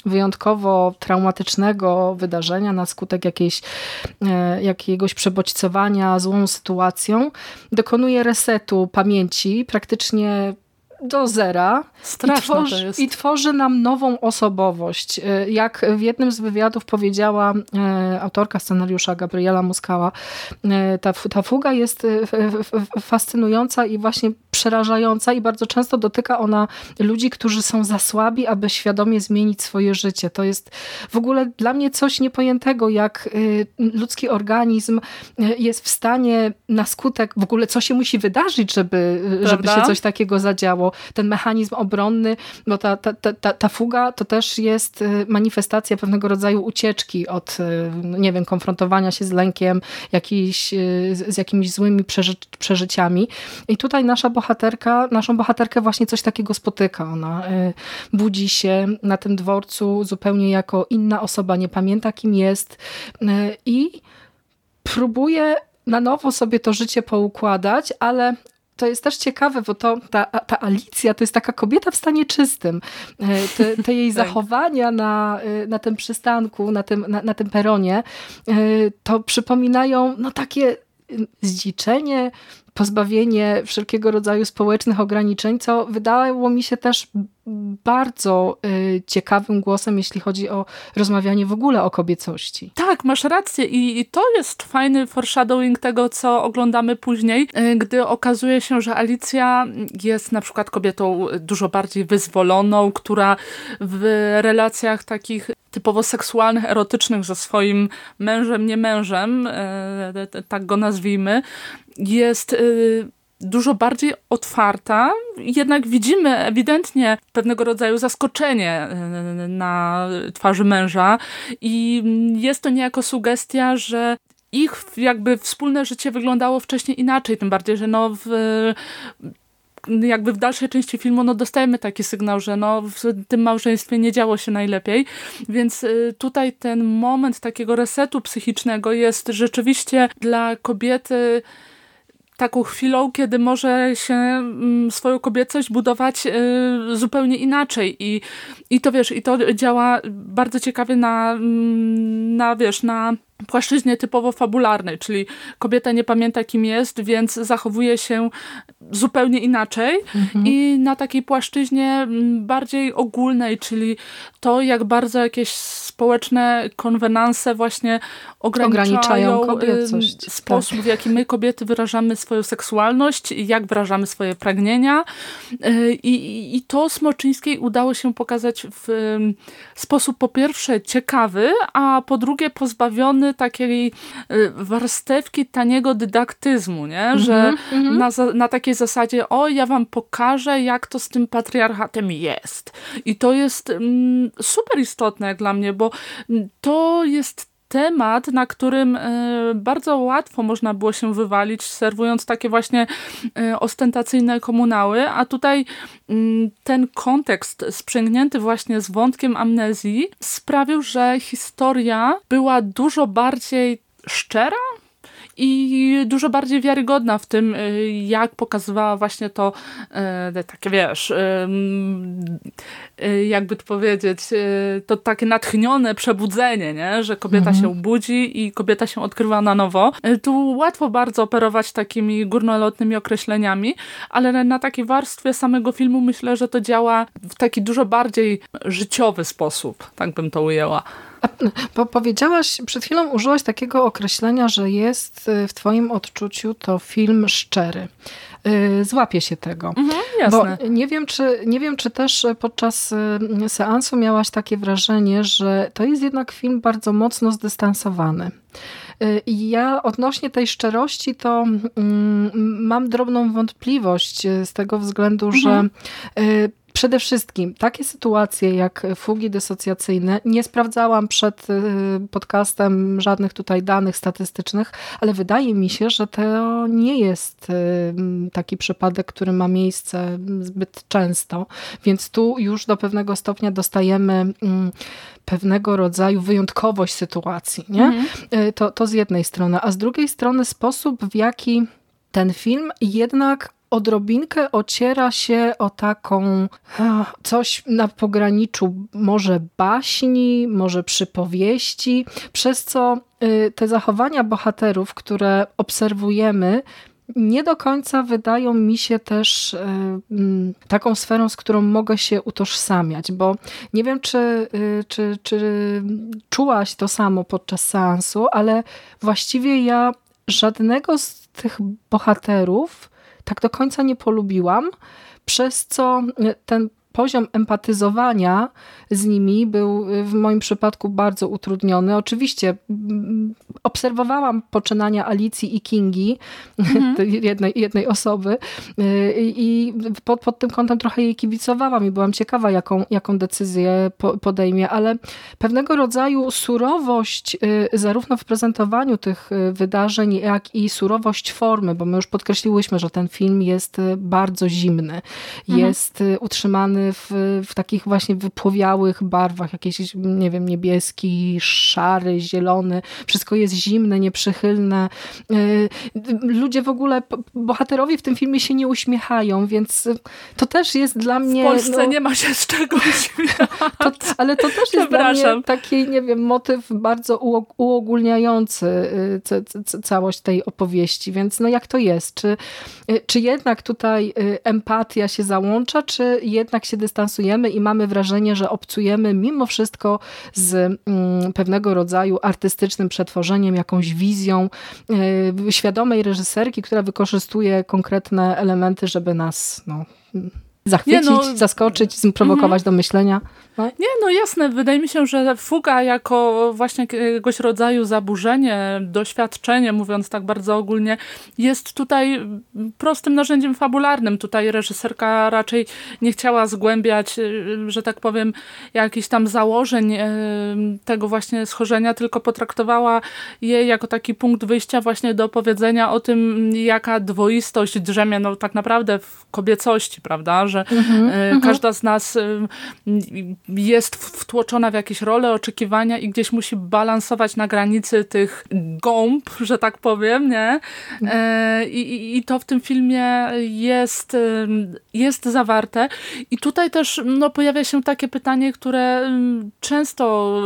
wyjątkowo traumatycznego wydarzenia na skutek jakiejś, e, jakiegoś przebodźcowania złą sytuacją, dokonuje resetu pamięci praktycznie do zera i tworzy, i tworzy, nam nową osobowość. E, jak w jednym z wywiadów powiedziała e, autorka scenariusza Gabriela Muskała, e, ta, ta fuga jest fascynująca i właśnie przerażająca i bardzo często dotyka ona ludzi, którzy są za słabi, aby świadomie zmienić swoje życie. To jest w ogóle dla mnie coś niepojętego, jak ludzki organizm jest w stanie na skutek, w ogóle co się musi wydarzyć, żeby, żeby się coś takiego zadziało. Ten mechanizm obronny, bo ta, ta, ta, ta fuga to też jest y, manifestacja pewnego rodzaju ucieczki od, y, nie wiem, konfrontowania się z lękiem, jakiś, y, z jakimiś złymi przeży przeżyciami. I tutaj nasza bohaterka, naszą bohaterkę właśnie coś takiego spotyka. Ona budzi się na tym dworcu zupełnie jako inna osoba, nie pamięta kim jest i próbuje na nowo sobie to życie poukładać, ale to jest też ciekawe, bo to, ta, ta Alicja to jest taka kobieta w stanie czystym. E, te, te jej tak. zachowania na, e, na tym przystanku, na tym, na, na tym peronie, e, to przypominają no takie zdziczenie, pozbawienie wszelkiego rodzaju społecznych ograniczeń, co wydało mi się też bardzo y, ciekawym głosem, jeśli chodzi o rozmawianie w ogóle o kobiecości. Tak, masz rację i, i to jest fajny foreshadowing tego, co oglądamy później, y, gdy okazuje się, że Alicja jest na przykład kobietą dużo bardziej wyzwoloną, która w relacjach takich typowo seksualnych, erotycznych ze swoim mężem, nie mężem, y, tak go nazwijmy, jest dużo bardziej otwarta, jednak widzimy ewidentnie pewnego rodzaju zaskoczenie na twarzy męża i jest to niejako sugestia, że ich jakby wspólne życie wyglądało wcześniej inaczej, tym bardziej, że no w jakby w dalszej części filmu no dostajemy taki sygnał, że no w tym małżeństwie nie działo się najlepiej, więc y, tutaj ten moment takiego resetu psychicznego jest rzeczywiście dla kobiety taką chwilą, kiedy może się mm, swoją kobiecość budować y, zupełnie inaczej i, i to wiesz, i to działa bardzo ciekawie na, mm, na wiesz, na płaszczyźnie typowo fabularnej, czyli kobieta nie pamięta kim jest, więc zachowuje się zupełnie inaczej mhm. i na takiej płaszczyźnie mm, bardziej ogólnej, czyli to jak bardzo jakieś społeczne konwenanse właśnie ograniczają, ograniczają kobiecość. Tak. sposób, tak. w jaki my kobiety wyrażamy swoją seksualność, jak wyrażamy swoje pragnienia y, i, i to Smoczyńskiej udało się pokazać w sposób po pierwsze ciekawy, a po drugie pozbawiony takiej y, warstewki taniego dydaktyzmu, nie? -hmm, że mm -hmm. na, na takiej zasadzie, o ja wam pokażę, jak to z tym patriarchatem jest. I to jest mm, super istotne dla mnie, bo to jest temat, na którym e, bardzo łatwo można było się wywalić, serwując takie właśnie e, ostentacyjne komunały, a tutaj mm, ten kontekst sprzęgnięty właśnie z wątkiem amnezji sprawił, że historia była dużo bardziej szczera, i dużo bardziej wiarygodna w tym, y, jak pokazywała właśnie to y, takie, wiesz, y, jakby to powiedzieć, to takie natchnione przebudzenie, nie? że kobieta mhm. się budzi i kobieta się odkrywa na nowo. Tu łatwo bardzo operować takimi górnolotnymi określeniami, ale na takiej warstwie samego filmu myślę, że to działa w taki dużo bardziej życiowy sposób, tak bym to ujęła. Bo powiedziałaś, przed chwilą użyłaś takiego określenia, że jest y, w twoim odczuciu to film szczery. Y, złapie się tego. Mhm, jasne. Bo nie wiem, czy, nie wiem, czy też podczas y, seansu miałaś takie wrażenie, że to jest jednak film bardzo mocno zdystansowany. I ja odnośnie tej szczerości to mm, mam drobną wątpliwość z tego względu, mhm. że Przede wszystkim takie sytuacje jak fugi dysocjacyjne, nie sprawdzałam przed y, podcastem żadnych tutaj danych statystycznych, ale wydaje mi się, że to nie jest y, taki przypadek, który ma miejsce zbyt często, więc tu już do pewnego stopnia dostajemy mm, pewnego rodzaju wyjątkowość sytuacji. Nie? Mhm. Y, to, to z jednej strony, a z drugiej strony sposób, w jaki ten film jednak odrobinkę ociera się o taką coś na pograniczu może baśni, może przypowieści, przez co y, te zachowania bohaterów, które obserwujemy, nie do końca wydają mi się też y, mm, taką sferą, z którą mogę się utożsamiać, bo nie wiem, czy, y, czy, czy czułaś to samo podczas seansu, ale właściwie ja żadnego z tych bohaterów tak do końca nie polubiłam, przez co ten poziom empatyzowania z nimi był w moim przypadku bardzo utrudniony. Oczywiście obserwowałam poczynania Alicji i Kingi, mhm. jednej, jednej osoby y, i pod, pod tym kątem trochę jej kibicowałam i byłam ciekawa, jaką, jaką decyzję podejmie, ale pewnego rodzaju surowość y, zarówno w prezentowaniu tych y, wydarzeń, jak i surowość formy, bo my już podkreśliłyśmy, że ten film jest bardzo zimny, mhm. jest utrzymany w, w takich właśnie wypłowiałych barwach, jakieś, nie wiem, niebieski, szary, zielony, wszystko jest zimne, nieprzychylne. Y, ludzie w ogóle, bohaterowie w tym filmie się nie uśmiechają, więc to też jest dla mnie... W Polsce no, nie ma się z czego uśmiechać. To, ale to też jest dla mnie taki, nie wiem, motyw bardzo uogólniający y, całość tej opowieści, więc no jak to jest? Czy, y, czy jednak tutaj empatia się załącza, czy jednak się dystansujemy i mamy wrażenie, że obcujemy mimo wszystko z mm, pewnego rodzaju artystycznym przetworzeniem, jakąś wizją yy, świadomej reżyserki, która wykorzystuje konkretne elementy, żeby nas no, zachwycić, no, zaskoczyć, sprowokować mm -hmm. do myślenia. No. Nie, no jasne. Wydaje mi się, że fuga jako właśnie jakiegoś rodzaju zaburzenie, doświadczenie, mówiąc tak bardzo ogólnie, jest tutaj prostym narzędziem fabularnym. Tutaj reżyserka raczej nie chciała zgłębiać, że tak powiem, jakichś tam założeń y, tego właśnie schorzenia, tylko potraktowała je jako taki punkt wyjścia właśnie do powiedzenia o tym, jaka dwoistość drzemie no tak naprawdę w kobiecości, prawda? Że mm -hmm, każda z nas jest wtłoczona w jakieś role, oczekiwania i gdzieś musi balansować na granicy tych gąb, że tak powiem, nie? E, I, i to w tym filmie jest, jest zawarte. I tutaj też no, pojawia się takie pytanie, które często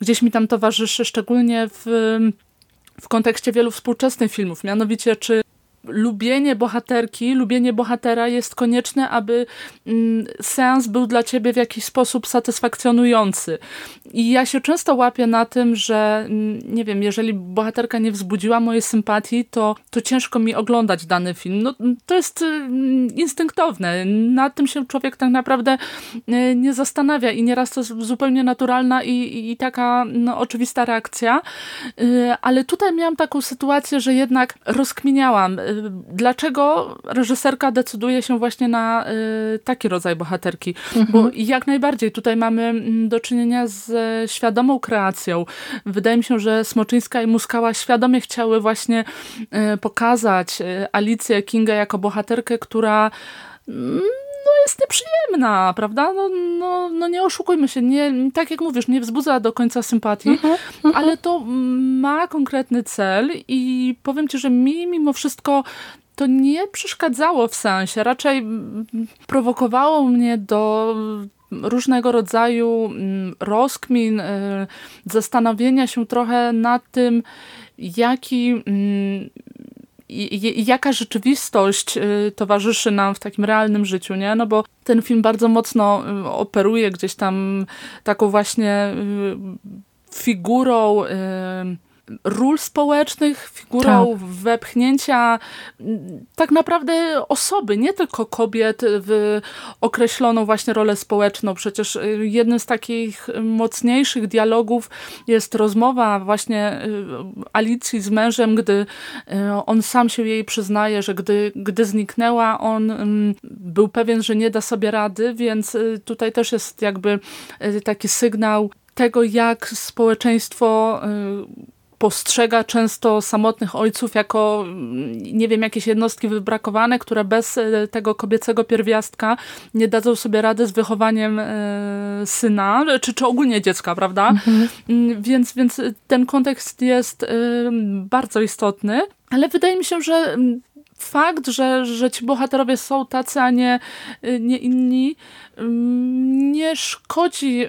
gdzieś mi tam towarzyszy, szczególnie w w kontekście wielu współczesnych filmów, mianowicie czy lubienie bohaterki, lubienie bohatera jest konieczne, aby mm, seans był dla ciebie w jakiś sposób satysfakcjonujący. I ja się często łapię na tym, że mm, nie wiem, jeżeli bohaterka nie wzbudziła mojej sympatii, to, to ciężko mi oglądać dany film. No, to jest mm, instynktowne. Nad tym się człowiek tak naprawdę y, nie zastanawia i nieraz to jest zupełnie naturalna i, i taka no, oczywista reakcja. Y, ale tutaj miałam taką sytuację, że jednak rozkminiałam y, dlaczego reżyserka decyduje się właśnie na y, taki rodzaj bohaterki. Mhm. Bo jak najbardziej tutaj mamy mm, do czynienia z świadomą kreacją. Wydaje mi się, że Smoczyńska i Muskała świadomie chciały właśnie y, pokazać y, Alicję Kinga jako bohaterkę, która mm, jest nieprzyjemna, prawda? No, no, no nie oszukujmy się, nie, tak jak mówisz, nie wzbudza do końca sympatii, uh -huh, uh -huh. ale to ma konkretny cel i powiem ci, że mi mimo wszystko to nie przeszkadzało w sensie, raczej prowokowało mnie do różnego rodzaju rozkmin, y, zastanowienia się trochę nad tym, jaki i, jaka rzeczywistość y, towarzyszy nam w takim realnym życiu, nie? No bo ten film bardzo mocno y, operuje gdzieś tam taką właśnie y, figurą ról społecznych, figurą tak. wepchnięcia tak naprawdę osoby, nie tylko kobiet w określoną właśnie rolę społeczną. Przecież y, jednym z takich mocniejszych dialogów jest rozmowa właśnie y, Alicji z mężem, gdy y, on sam się jej przyznaje, że gdy, gdy zniknęła, on był pewien, że nie da sobie rady, więc tutaj też jest jakby taki sygnał tego, jak społeczeństwo postrzega często samotnych ojców jako, nie wiem, jakieś jednostki wybrakowane, które bez e, tego kobiecego pierwiastka nie dadzą sobie rady z wychowaniem e, syna, czy, czy ogólnie dziecka, prawda? Mhm. Mm, więc, więc ten kontekst jest e, bardzo istotny, ale wydaje mi się, że mm, fakt, że, że ci bohaterowie są tacy, a nie, nie inni, mm, nie szkodzi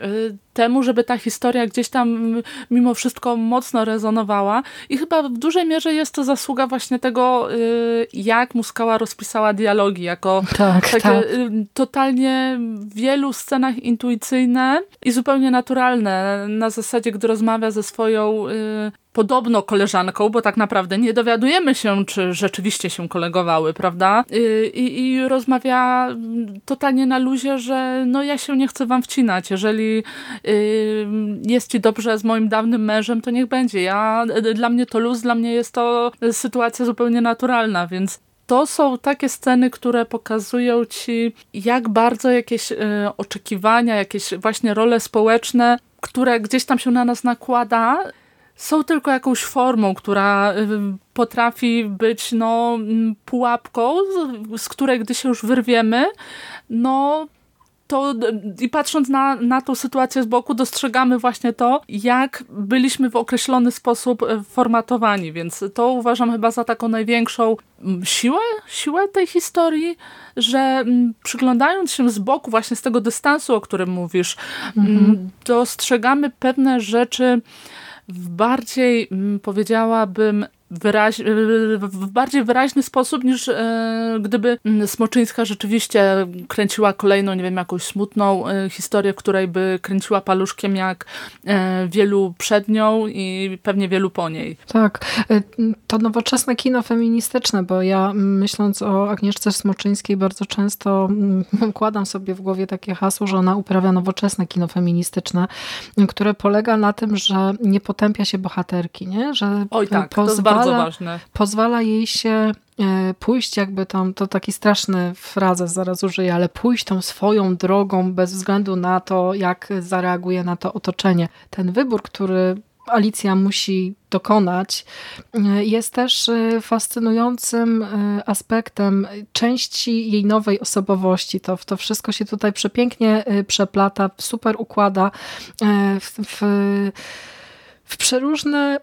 temu, żeby ta historia gdzieś tam mimo wszystko mocno rezonowała i chyba w dużej mierze jest to zasługa właśnie tego, y, jak Muskała rozpisała dialogi, jako tak, takie tak. Y, totalnie w wielu scenach intuicyjne i zupełnie naturalne, na zasadzie, gdy rozmawia ze swoją y, podobno koleżanką, bo tak naprawdę nie dowiadujemy się, czy rzeczywiście się kolegowały, prawda? I, i rozmawia totalnie na luzie, że no ja się nie chcę wam wcinać. Jeżeli y, jest ci dobrze z moim dawnym mężem, to niech będzie. Ja, dla mnie to luz, dla mnie jest to sytuacja zupełnie naturalna, więc to są takie sceny, które pokazują ci, jak bardzo jakieś y, oczekiwania, jakieś właśnie role społeczne, które gdzieś tam się na nas nakłada, są tylko jakąś formą, która y, potrafi być no, pułapką, z której gdy się już wyrwiemy, no to i patrząc na, na tą sytuację z boku, dostrzegamy właśnie to, jak byliśmy w określony sposób y, formatowani, więc to uważam chyba za taką największą siłę, siłę tej historii, że przyglądając się z boku, właśnie z tego dystansu, o którym mówisz, mhm. dostrzegamy pewne rzeczy, w bardziej, powiedziałabym, wyraź, w bardziej wyraźny sposób niż e, gdyby mm, Smoczyńska rzeczywiście kręciła kolejną, nie wiem, jakąś smutną e, historię, w której by kręciła paluszkiem jak wielu przed nią i pewnie wielu po niej. Tak, to nowoczesne kino feministyczne, bo ja myśląc o Agnieszce Smoczyńskiej bardzo często układam sobie w głowie takie hasło, że ona uprawia nowoczesne kino feministyczne, które polega na tym, że nie potępia się bohaterki, nie? Że Oj tak, pozwala, to jest bardzo ważne. Pozwala jej się e, pójść jakby tam, to taki straszny frazes zaraz użyję, ale pójść tą swoją drogą bez względu na to, jak zareaguje na to otoczenie. Ten wybór, który Alicja musi dokonać, e, jest też e, fascynującym aspektem części jej nowej osobowości. To, to wszystko się tutaj przepięknie przeplata, super układa w, w, w przeróżne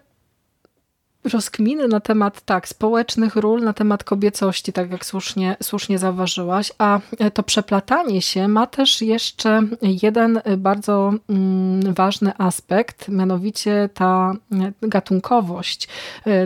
rozkminy na temat tak, społecznych ról, na temat kobiecości, tak jak słusznie, słusznie zauważyłaś, a to przeplatanie się ma też jeszcze jeden bardzo mm, ważny aspekt, mianowicie ta gatunkowość,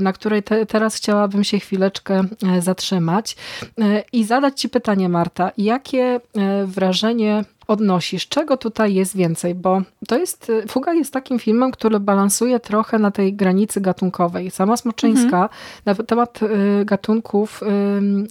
na której te, teraz chciałabym się chwileczkę e, zatrzymać. E, i zadać Ci pytanie, Marta, jakie wrażenie odnosisz? Czego tutaj jest więcej? Bo to jest, y, Fuga jest takim filmem, który balansuje trochę na tej granicy gatunkowej. Sama Smoczyńska mhm. na temat y, gatunków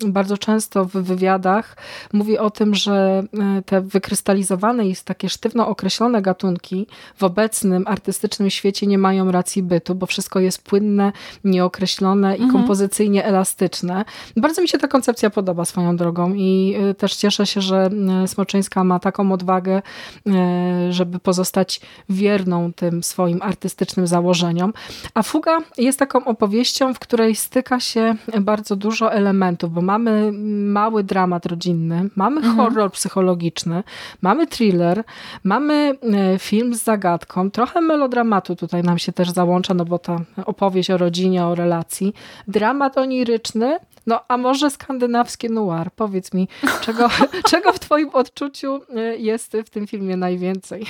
bardzo często w wywiadach mówi o tym, że y, te wykrystalizowane i takie sztywno określone gatunki w obecnym artystycznym świecie nie mają racji bytu, bo wszystko jest płynne, nieokreślone i mhm. kompozycyjnie elastyczne. Bardzo mi się ta koncepcja podoba swoją drogą i też cieszę się, że Smoczyńska ma taką odwagę, e, żeby pozostać wierną tym swoim artystycznym założeniom. A Fuga jest taką opowieścią, w której styka się bardzo dużo elementów, bo mamy mały dramat rodzinny, mamy mhm. horror psychologiczny, mamy thriller, mamy e, film z zagadką, trochę melodramatu tutaj nam się też załącza, no bo ta opowieść o rodzinie, o relacji, dramat oniryczny, no, a może skandynawskie noir? Powiedz mi, czego, czego w twoim odczuciu e, jest w tym filmie najwięcej?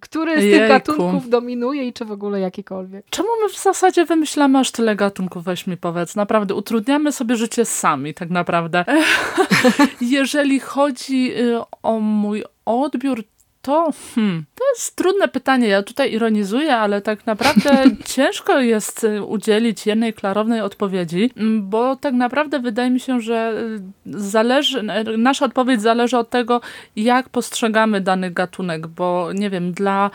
Który z Jejku. tych gatunków dominuje i czy w ogóle jakikolwiek? Czemu my w zasadzie wymyślamy aż tyle gatunków? Weź mi powiedz. Naprawdę, utrudniamy sobie życie sami tak naprawdę. Jeżeli chodzi y, o mój odbiór, to, hmm, to jest trudne pytanie. Ja tutaj ironizuję, ale tak naprawdę ciężko jest y, udzielić jednej klarownej odpowiedzi, mm, bo tak naprawdę wydaje mi się, że y, zależy, nasza odpowiedź zależy od tego, jak postrzegamy dany gatunek, bo nie wiem, dla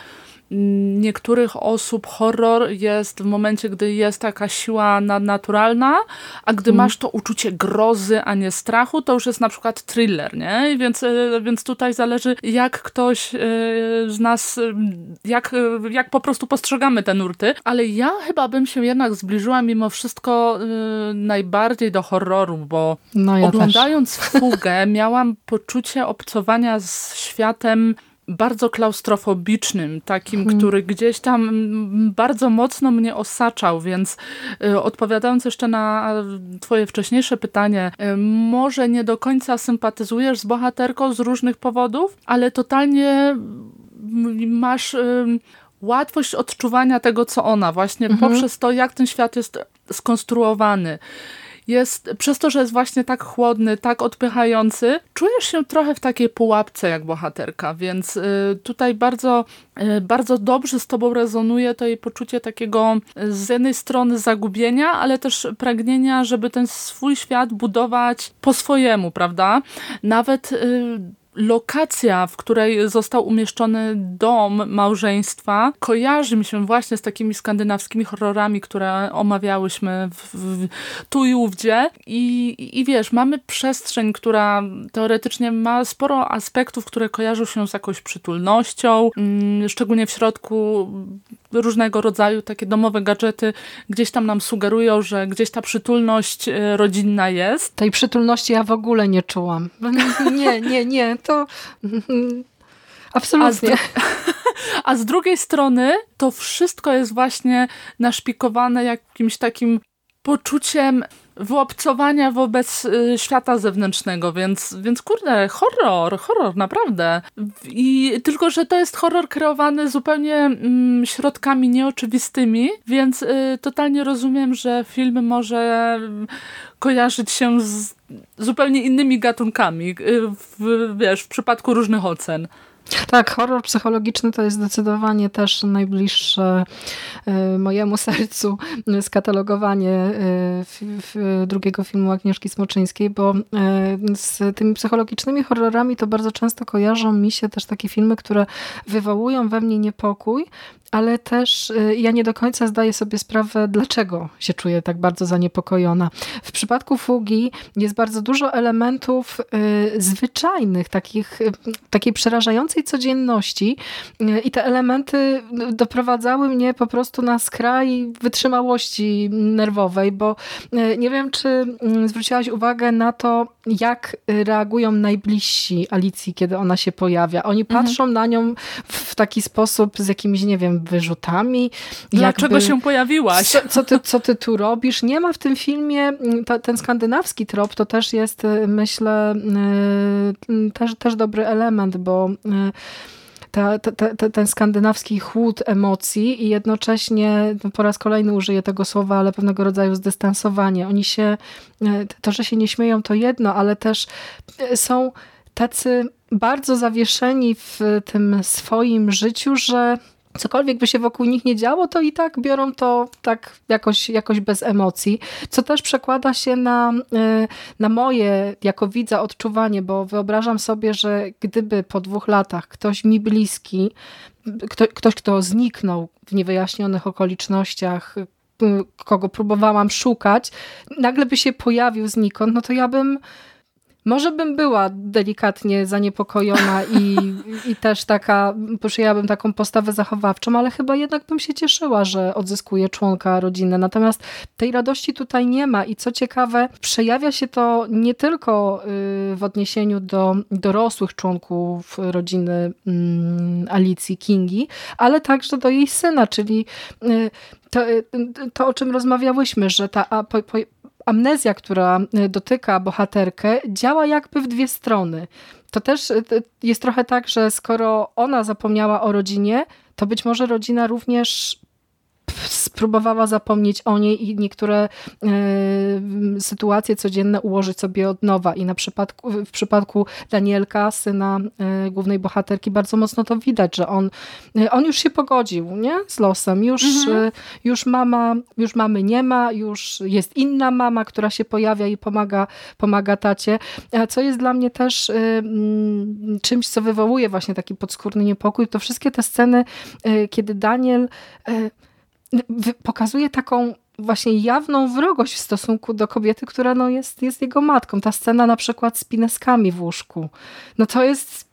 niektórych osób horror jest w momencie, gdy jest taka siła nadnaturalna, a gdy mm. masz to uczucie grozy, a nie strachu, to już jest na przykład thriller, nie? Więc, e, więc tutaj zależy, jak ktoś e, z nas, e, jak, jak po prostu postrzegamy te nurty, ale ja chyba bym się jednak zbliżyła mimo wszystko najbardziej do horroru, bo no ja oglądając też. Fugę miałam poczucie obcowania z światem bardzo klaustrofobicznym, takim, hmm. który gdzieś tam bardzo mocno mnie osaczał, więc y, odpowiadając jeszcze na twoje wcześniejsze pytanie, y, może nie do końca sympatyzujesz z bohaterką z różnych powodów, ale totalnie masz łatwość odczuwania tego, co ona, właśnie mhm. poprzez to, jak ten świat jest skonstruowany jest, przez to, że jest właśnie tak chłodny, tak odpychający, czujesz się trochę w takiej pułapce jak bohaterka, więc y, tutaj bardzo, y, bardzo dobrze z tobą rezonuje to jej poczucie takiego y, z jednej strony zagubienia, ale też pragnienia, żeby ten swój świat budować po swojemu, prawda? Nawet lokacja, w której został umieszczony dom małżeństwa, kojarzy mi się właśnie z takimi skandynawskimi horrorami, które omawiałyśmy w, w, tu i ówdzie. I, I wiesz, mamy przestrzeń, która teoretycznie ma sporo aspektów, które kojarzą się z jakąś przytulnością, mm, szczególnie w środku różnego rodzaju takie domowe gadżety gdzieś tam nam sugerują, że gdzieś ta przytulność e, rodzinna jest. Tej przytulności ja w ogóle nie czułam. Nie, nie, nie, to absolutnie. A z, a z drugiej strony to wszystko jest właśnie naszpikowane jakimś takim poczuciem wyobcowania wobec y, świata zewnętrznego, więc, więc kurde, horror, horror, naprawdę. I tylko, że to jest horror kreowany zupełnie mm, środkami nieoczywistymi, więc y, totalnie rozumiem, że film może mm, kojarzyć się z zupełnie innymi gatunkami, y, w, wiesz, w przypadku różnych ocen. Tak, horror psychologiczny to jest zdecydowanie też najbliższe e, mojemu sercu skatalogowanie e, drugiego filmu Agnieszki Smoczyńskiej, bo e, z tymi psychologicznymi horrorami to bardzo często kojarzą mi się też takie filmy, które wywołują we mnie niepokój, ale też y, ja nie do końca zdaję sobie sprawę, dlaczego się czuję tak bardzo zaniepokojona. W przypadku fugi jest bardzo dużo elementów y, zwyczajnych, takich, y, takiej przerażającej codzienności i te elementy doprowadzały mnie po prostu na skraj wytrzymałości nerwowej, bo nie wiem, czy mm, zwróciłaś uwagę na to, jak reagują najbliżsi Alicji, kiedy ona się pojawia. Oni mhm. patrzą mhm. na nią w taki sposób z jakimiś, nie wiem, wyrzutami. Dlaczego jakby, się pojawiłaś? Co, co, ty, co ty tu robisz? Nie ma w tym filmie, mm, ta, ten skandynawski trop to też jest, y, myślę, yy, też, też dobry element, bo yy, ta, ta, ta, ten skandynawski chłód emocji i jednocześnie no, po raz kolejny użyję tego słowa, ale pewnego rodzaju zdystansowanie. Oni się, y, to, że się nie śmieją, to jedno, ale też są tacy bardzo zawieszeni w tym swoim życiu, że cokolwiek by się wokół nich nie działo, to i tak biorą to tak jakoś, jakoś bez emocji, co też przekłada się na, y, na moje jako widza odczuwanie, bo wyobrażam sobie, że gdyby po dwóch latach ktoś mi bliski, kto, ktoś, kto zniknął w niewyjaśnionych okolicznościach, y, kogo próbowałam szukać, nagle by się pojawił znikąd, no to ja bym może bym była delikatnie zaniepokojona i, i też taka, przyjęłabym taką postawę zachowawczą, ale chyba jednak bym się cieszyła, że odzyskuję członka rodziny. Natomiast tej radości tutaj nie ma i co ciekawe, przejawia się to nie tylko y, w odniesieniu do dorosłych członków rodziny mm, Alicji Kingi, ale także do jej syna, czyli y, to, y, to, o czym rozmawiałyśmy, że ta amnezja, która e, dotyka bohaterkę, działa jakby w dwie strony. To też e, jest trochę tak, że skoro ona zapomniała o rodzinie, to być może rodzina również spróbowała zapomnieć o niej i niektóre y, sytuacje codzienne ułożyć sobie od nowa. I na przypadku, w przypadku Danielka, syna y, głównej bohaterki, bardzo mocno to widać, że on, y, on już się pogodził nie? z losem. Już, mhm. już, mama, już mamy nie ma, już jest inna mama, która się pojawia i pomaga, pomaga tacie. A co jest dla mnie też mm, czymś, co wywołuje właśnie taki podskórny niepokój, to wszystkie te sceny, kiedy Daniel pokazuje taką właśnie jawną wrogość w stosunku do kobiety, która no jest, jest jego matką. Ta scena na przykład z pineskami w łóżku. No to jest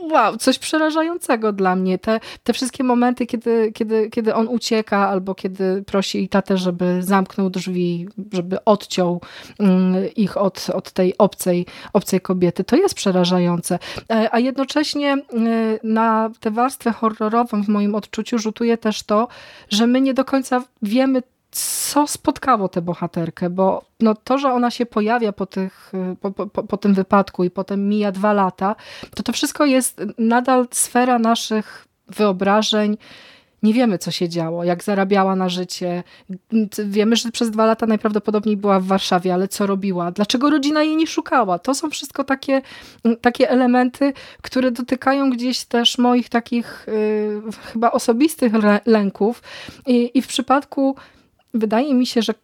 wow, coś przerażającego dla mnie. Te, te wszystkie momenty, kiedy, kiedy, kiedy on ucieka albo kiedy prosi tatę, żeby zamknął drzwi, żeby odciął mm, ich od, od tej obcej, obcej kobiety, to jest przerażające. E, a jednocześnie e, na tę warstwę horrorową w moim odczuciu rzutuje też to, że my nie do końca wiemy, co spotkało tę bohaterkę, bo no to, że ona się pojawia po, tych, po, po, po, tym wypadku i potem mija dwa lata, to to wszystko jest nadal sfera naszych wyobrażeń. Nie wiemy, co się działo, jak zarabiała na życie. Wiemy, że przez dwa lata najprawdopodobniej była w Warszawie, ale co robiła? Dlaczego rodzina jej nie szukała? To są wszystko takie, takie elementy, które dotykają gdzieś też moich takich y, chyba osobistych lęków. I, I w przypadku wydaje mi się, że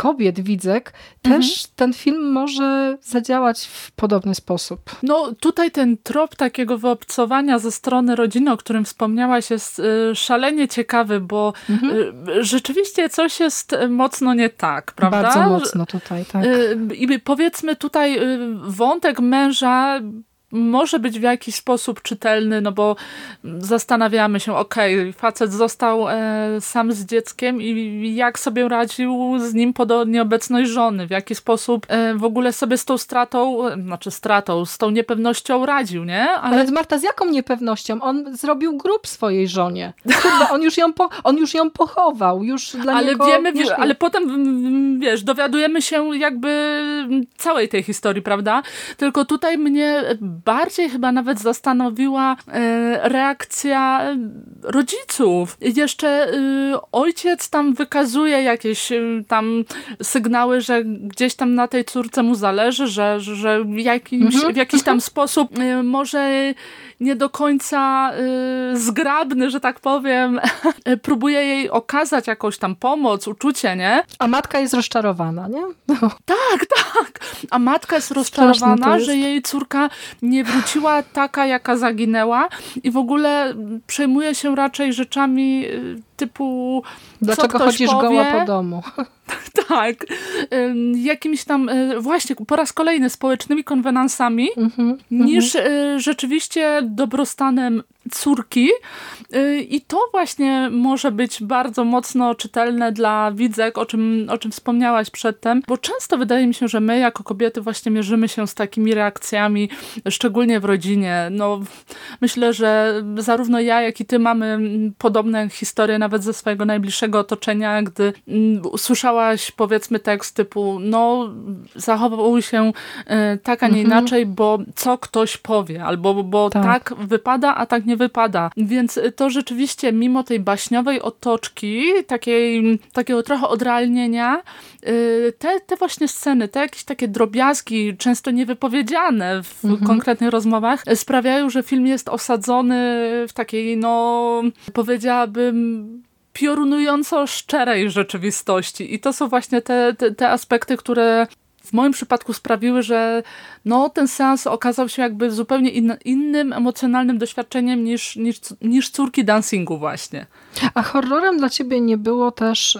kobiet, widzek, mhm. też ten film może zadziałać w podobny sposób. No tutaj ten trop takiego wyobcowania ze strony rodziny, o którym wspomniałaś, jest y, szalenie ciekawy, bo mhm. Y, rzeczywiście coś jest mocno nie tak, prawda? Bardzo mocno tutaj, tak. Y, I powiedzmy tutaj wątek męża może być w jakiś sposób czytelny, no bo zastanawiamy się, okej, okay, facet został e, sam z dzieckiem i jak sobie radził z nim pod nieobecność żony, w jaki sposób e, w ogóle sobie z tą stratą, znaczy stratą, z tą niepewnością radził, nie? Ale, Ale Marta, z jaką niepewnością? On zrobił grób swojej żonie. Kurde, on już ją, po, on już ją pochował, już dla ale niego... Wiemy, wiesz, ale potem, wiesz, dowiadujemy się jakby całej tej historii, prawda? Tylko tutaj mnie bardziej chyba nawet zastanowiła e, reakcja rodziców. Jeszcze e, ojciec tam wykazuje jakieś e, tam sygnały, że gdzieś tam na tej córce mu zależy, że, że jakimś, mhm. w jakiś tam sposób może nie do końca zgrabny, że tak powiem, próbuje jej okazać jakąś tam pomoc, uczucie, nie? A matka jest rozczarowana, nie? No. Tak, tak. A matka jest rozczarowana, jest. że jej córka nie wróciła taka, jaka zaginęła i w ogóle przejmuje się raczej rzeczami y, typu Dlaczego chodzisz powie, goła po domu? tak. Jakimiś tam y, właśnie po raz kolejny społecznymi konwenansami mm -hmm, niż mm -hmm. rzeczywiście dobrostanem córki y, i to właśnie może być bardzo mocno czytelne dla widzek, o czym, o czym wspomniałaś przedtem, bo często wydaje mi się, że my jako kobiety właśnie mierzymy się z takimi reakcjami, szczególnie w rodzinie. No, myślę, że zarówno ja, jak i ty mamy podobne historie nawet ze swojego najbliższego otoczenia, gdy mm, usłyszałaś powiedzmy tekst typu no zachował się y, tak, a nie mhm. inaczej, bo co ktoś powie, albo bo tak. tak wypada, a tak nie wypada. Więc to rzeczywiście mimo tej baśniowej otoczki, takiej, takiego trochę odrealnienia, y, te, te właśnie sceny, te jakieś takie drobiazgi, często niewypowiedziane w mhm. konkretnych rozmowach, sprawiają, że film jest osadzony w takiej, no powiedziałabym piorunująco szczerej rzeczywistości. I to są właśnie te, te, te aspekty, które w moim przypadku sprawiły, że no, ten seans okazał się jakby zupełnie in, innym emocjonalnym doświadczeniem niż, niż, niż córki dancingu właśnie. A horrorem dla ciebie nie było też,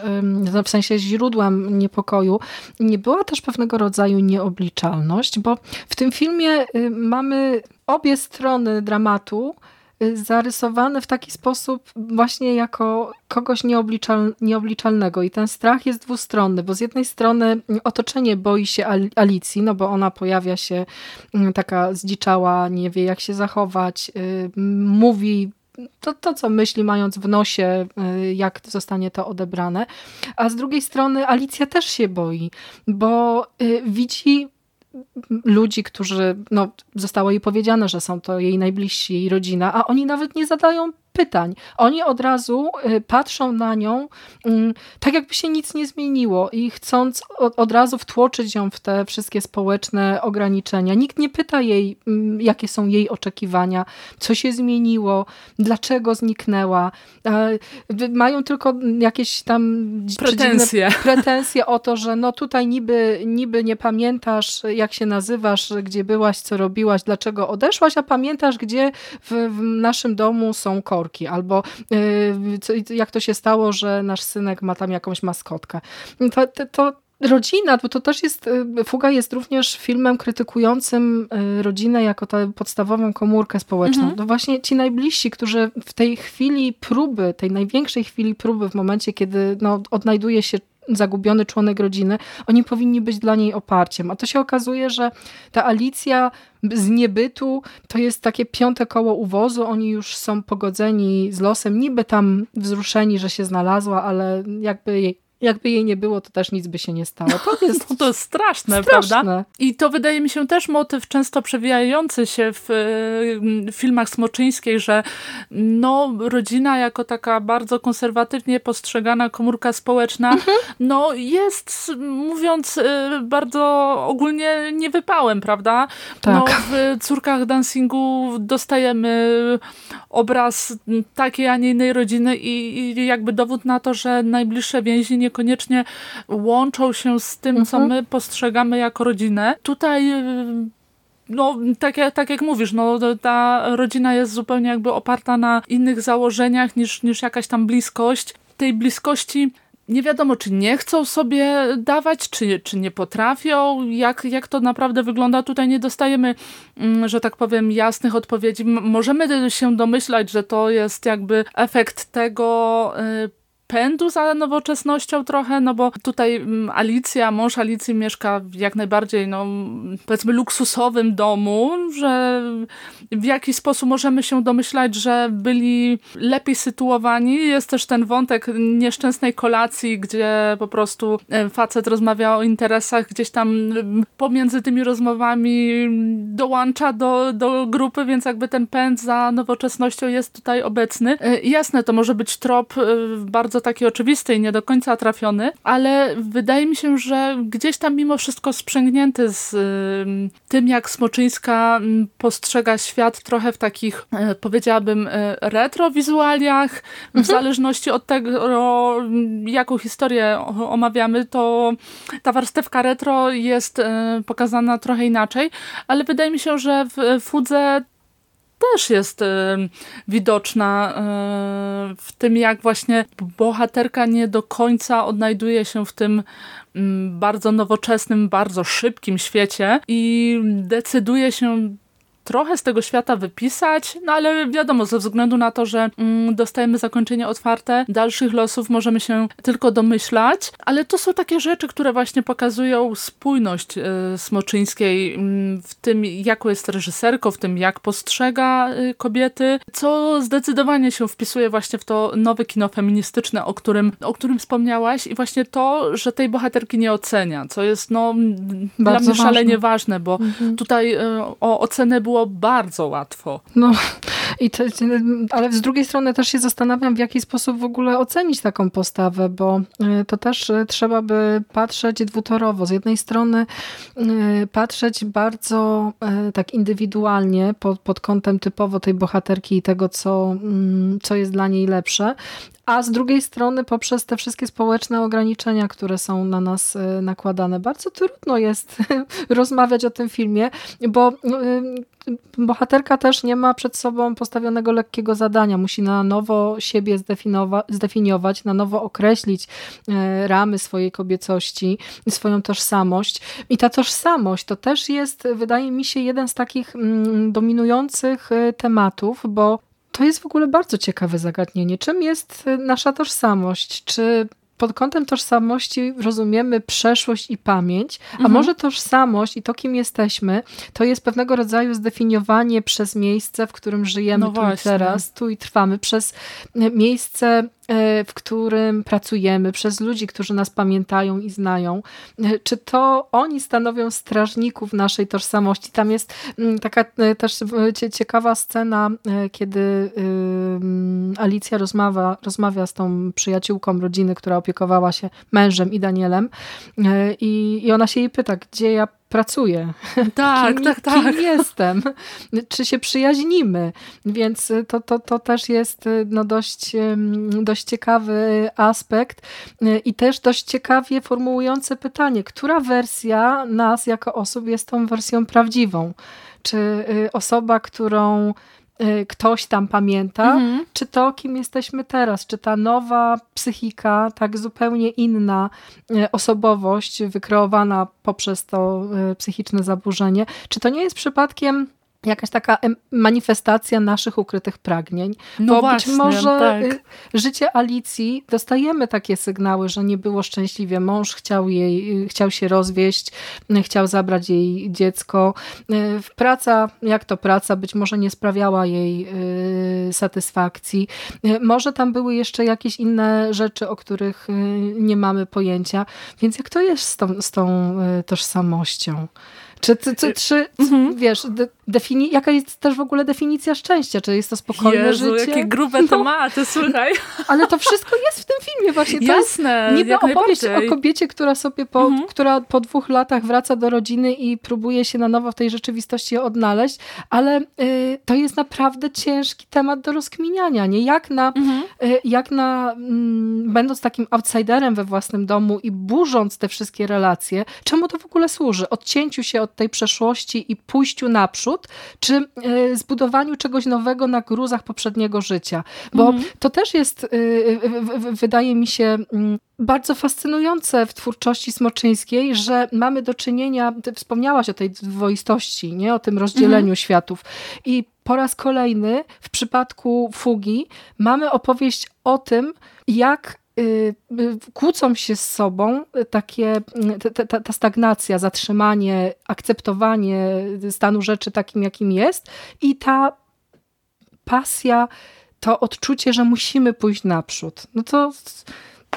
w sensie źródłem niepokoju, nie była też pewnego rodzaju nieobliczalność, bo w tym filmie mamy obie strony dramatu, zarysowane w taki sposób właśnie jako kogoś nieobliczal, nieobliczalnego i ten strach jest dwustronny, bo z jednej strony otoczenie boi się Alicji, no bo ona pojawia się mm, taka zdziczała, nie wie jak się zachować, y, mówi to, to, co myśli, mając w nosie, y, jak zostanie to odebrane. A z drugiej strony Alicja też się boi, bo y, widzi ludzi, którzy, no, zostało jej powiedziane, że są to jej najbliżsi, jej rodzina, a oni nawet nie zadają pytań. Oni od razu y, patrzą na nią mm, tak, jakby się nic nie zmieniło i chcąc od, razu wtłoczyć ją w te wszystkie społeczne ograniczenia. Nikt nie pyta jej, mm, jakie są jej oczekiwania, co się zmieniło, dlaczego zniknęła. Mają tylko jakieś tam pretensje, pretensje o to, że no tutaj niby, niby nie pamiętasz, jak się nazywasz, gdzie byłaś, co robiłaś, dlaczego odeszłaś, a pamiętasz, gdzie w, w naszym domu są koty aktorki, albo y, jak to się stało, że nasz synek ma tam jakąś maskotkę. To, to, Rodzina, bo to też jest, y, Fuga jest również filmem krytykującym y, rodzinę jako tę podstawową komórkę społeczną. Mhm. To właśnie ci najbliżsi, którzy w tej chwili próby, tej największej chwili próby, w momencie, kiedy no, odnajduje się zagubiony członek rodziny, oni powinni być dla niej oparciem. A to się okazuje, że ta Alicja z niebytu to jest takie piąte koło uwozu, oni już są pogodzeni z losem, niby tam wzruszeni, że się znalazła, ale jakby jej jakby jej nie było, to też nic by się nie stało. To jest, no to jest straszne, straszne, prawda? I to wydaje mi się też motyw często przewijający się w y, filmach Smoczyńskiej, że no, rodzina jako taka bardzo konserwatywnie postrzegana komórka społeczna, mhm. no jest, mówiąc y, bardzo ogólnie, niewypałem, prawda? Tak. No, w Córkach Dancingu dostajemy obraz takiej, a nie innej rodziny i, i jakby dowód na to, że najbliższe więzi nie niekoniecznie łączą się z tym, mhm. co my postrzegamy jako rodzinę. Tutaj y, no, tak jak, tak jak mówisz, no, ta rodzina jest zupełnie jakby oparta na innych założeniach niż, niż jakaś tam bliskość. Tej bliskości nie wiadomo, czy nie chcą sobie dawać, czy, czy nie potrafią, jak, jak to naprawdę wygląda. Tutaj nie dostajemy, mm, że tak powiem, jasnych odpowiedzi. Możemy się domyślać, że to jest jakby efekt tego y, pędu za nowoczesnością trochę, no bo tutaj mm, Alicja, mąż Alicji mieszka w jak najbardziej, no powiedzmy luksusowym domu, że w jakiś sposób możemy się domyślać, że byli lepiej sytuowani. Jest też ten wątek nieszczęsnej kolacji, gdzie po prostu e, facet rozmawia o interesach, gdzieś tam pomiędzy tymi rozmowami dołącza do, do grupy, więc jakby ten pęd za nowoczesnością jest tutaj obecny. E, jasne, to może być trop e, bardzo taki oczywisty i nie do końca trafiony, ale wydaje mi się, że gdzieś tam mimo wszystko sprzęgnięty z tym, jak Smoczyńska postrzega świat trochę w takich, y, powiedziałabym, y, retrowizualiach, mhm. w zależności od tego, jaką historię omawiamy, to ta warstewka retro jest y, pokazana trochę inaczej, ale wydaje mi się, że w Fudze też jest y, widoczna y, w tym, jak właśnie bohaterka nie do końca odnajduje się w tym y, bardzo nowoczesnym, bardzo szybkim świecie i decyduje się trochę z tego świata wypisać, no ale wiadomo, ze względu na to, że mm, dostajemy zakończenie otwarte, dalszych losów możemy się tylko domyślać, ale to są takie rzeczy, które właśnie pokazują spójność y, Smoczyńskiej y, w tym, jaką jest reżyserką, w tym, jak postrzega y, kobiety, co zdecydowanie się wpisuje właśnie w to nowe kino feministyczne, o którym, o którym wspomniałaś i właśnie to, że tej bohaterki nie ocenia, co jest no, dla mnie szalenie ważne, ważne bo mhm. tutaj y, o ocenę było było bardzo łatwo. No, i te, ale z drugiej strony też się zastanawiam, w jaki sposób w ogóle ocenić taką postawę, bo e, to też e, trzeba by patrzeć dwutorowo. Z jednej strony e, patrzeć bardzo tak indywidualnie pod, pod kątem typowo tej bohaterki i tego, co, mm, co jest dla niej lepsze, a z drugiej strony poprzez te wszystkie społeczne ograniczenia, które są na nas nakładane. Bardzo trudno jest rozmawiać o tym filmie, bo bohaterka też nie ma przed sobą postawionego lekkiego zadania. Musi na nowo siebie zdefiniować, na nowo określić e, ramy swojej kobiecości, swoją tożsamość. I ta tożsamość to też jest, wydaje mi się, jeden z takich mm, dominujących tematów, bo to jest w ogóle bardzo ciekawe zagadnienie. Czym jest e, nasza tożsamość? Czy pod kątem tożsamości rozumiemy przeszłość i pamięć, a mhm. może tożsamość i to, kim jesteśmy, to jest pewnego rodzaju zdefiniowanie przez miejsce, w którym żyjemy no tu właśnie. i teraz, tu i trwamy, przez e, miejsce w którym pracujemy, przez ludzi, którzy nas pamiętają i znają. E, czy to oni stanowią strażników naszej tożsamości? Tam jest mm, taka e, też ciekawa scena, kiedy Alicja rozmawia, rozmawia z tą przyjaciółką rodziny, która opiekowała się mężem i Danielem i, i ona się jej pyta, gdzie ja pracuję. Tak, kim, tak, tak. Kim jestem? Czy się przyjaźnimy? Więc to, to, to też jest no, dość, dość ciekawy aspekt i też dość ciekawie formułujące pytanie, która wersja nas jako osób jest tą wersją prawdziwą? Czy y, osoba, którą Y, ktoś tam pamięta, mhm. czy to, kim jesteśmy teraz, czy ta nowa psychika, tak zupełnie inna y, osobowość wykreowana poprzez to y, psychiczne zaburzenie, czy to nie jest przypadkiem jakaś taka manifestacja naszych ukrytych pragnień. No Bo właśnie, być może tak. y, życie Alicji, dostajemy takie sygnały, że nie było szczęśliwie. Mąż chciał jej, y, chciał się rozwieść, y, chciał zabrać jej dziecko. Praca, jak to praca, być może nie sprawiała jej satysfakcji. Może tam były jeszcze jakieś inne rzeczy, o których nie mamy pojęcia. Więc jak to jest z tą, z tą tożsamością? Czy, czy, czy, czy mhm. wiesz, defini jaka jest też w ogóle definicja szczęścia? Czy jest to spokojne Jezu, życie? jakie grube no. tematy, słuchaj. Ale to wszystko jest w tym filmie właśnie. To Jasne, jest niby opowieść o kobiecie, która sobie po, mhm. która po dwóch latach wraca do rodziny i próbuje się na nowo w tej rzeczywistości odnaleźć, ale y, to jest naprawdę ciężki temat do rozkminiania, nie? Jak na, mhm. y, jak na mm, będąc takim outsiderem we własnym domu i burząc te wszystkie relacje, czemu to w ogóle służy? Odcięciu się od tej przeszłości i pójściu naprzód, czy e, zbudowaniu czegoś nowego na gruzach poprzedniego życia. Bo mhm. to też jest, e, wydaje mi się, mm, bardzo fascynujące w twórczości Smoczyńskiej, że mamy do czynienia, ty wspomniałaś o tej dwoistości, nie? o tym rozdzieleniu mhm. światów. I po raz kolejny w przypadku Fugi mamy opowieść o tym, jak Y, y, kłócą się z sobą takie, ta, ta, stagnacja, zatrzymanie, akceptowanie stanu rzeczy takim, jakim jest i ta pasja, to odczucie, że musimy pójść naprzód. No to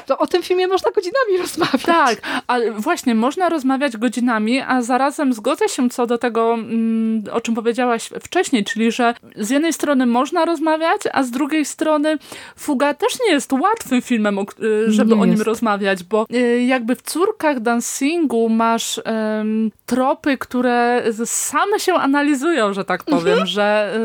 to o tym filmie można godzinami rozmawiać. Tak, ale właśnie można rozmawiać godzinami, a zarazem zgodzę się co do tego, mm, o czym powiedziałaś wcześniej, czyli że z jednej strony można rozmawiać, a z drugiej strony Fuga też nie jest łatwym filmem, żeby nie o nim jest. rozmawiać, bo y, jakby w Córkach Dancingu masz um, tropy, które same się analizują, że tak powiem, mhm. że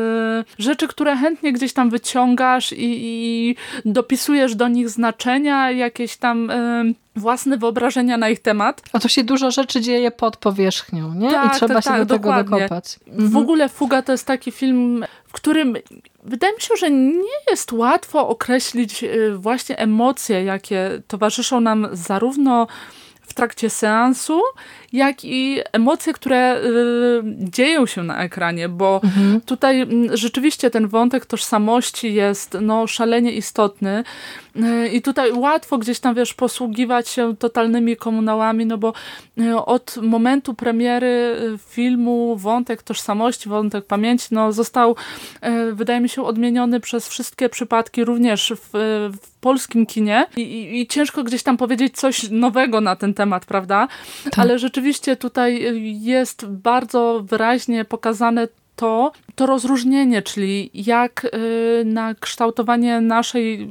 y, rzeczy, które chętnie gdzieś tam wyciągasz i, i dopisujesz do nich znaczenia, jakieś tam y, własne wyobrażenia na ich temat. A to się dużo rzeczy dzieje pod powierzchnią, nie? Tak, I trzeba tak, się tak, do dokładnie. tego dokopać. Mhm. W ogóle Fuga to jest taki film, w którym wydaje mi się, że nie jest łatwo określić y, właśnie emocje, jakie towarzyszą nam zarówno w trakcie seansu, jak i emocje, które y, dzieją się na ekranie, bo mhm. tutaj mm, rzeczywiście ten wątek tożsamości jest no, szalenie istotny y, i tutaj łatwo gdzieś tam, wiesz, posługiwać się totalnymi komunałami, no bo y, od momentu premiery filmu wątek tożsamości, wątek pamięci, no został, wydaje mi się, odmieniony przez wszystkie przypadki, również w, w polskim kinie I, i, i, ciężko gdzieś tam powiedzieć coś nowego na ten temat, prawda? Tak. Ale rzeczywiście rzeczywiście tutaj jest bardzo wyraźnie pokazane to, to rozróżnienie, czyli jak y, na kształtowanie naszej,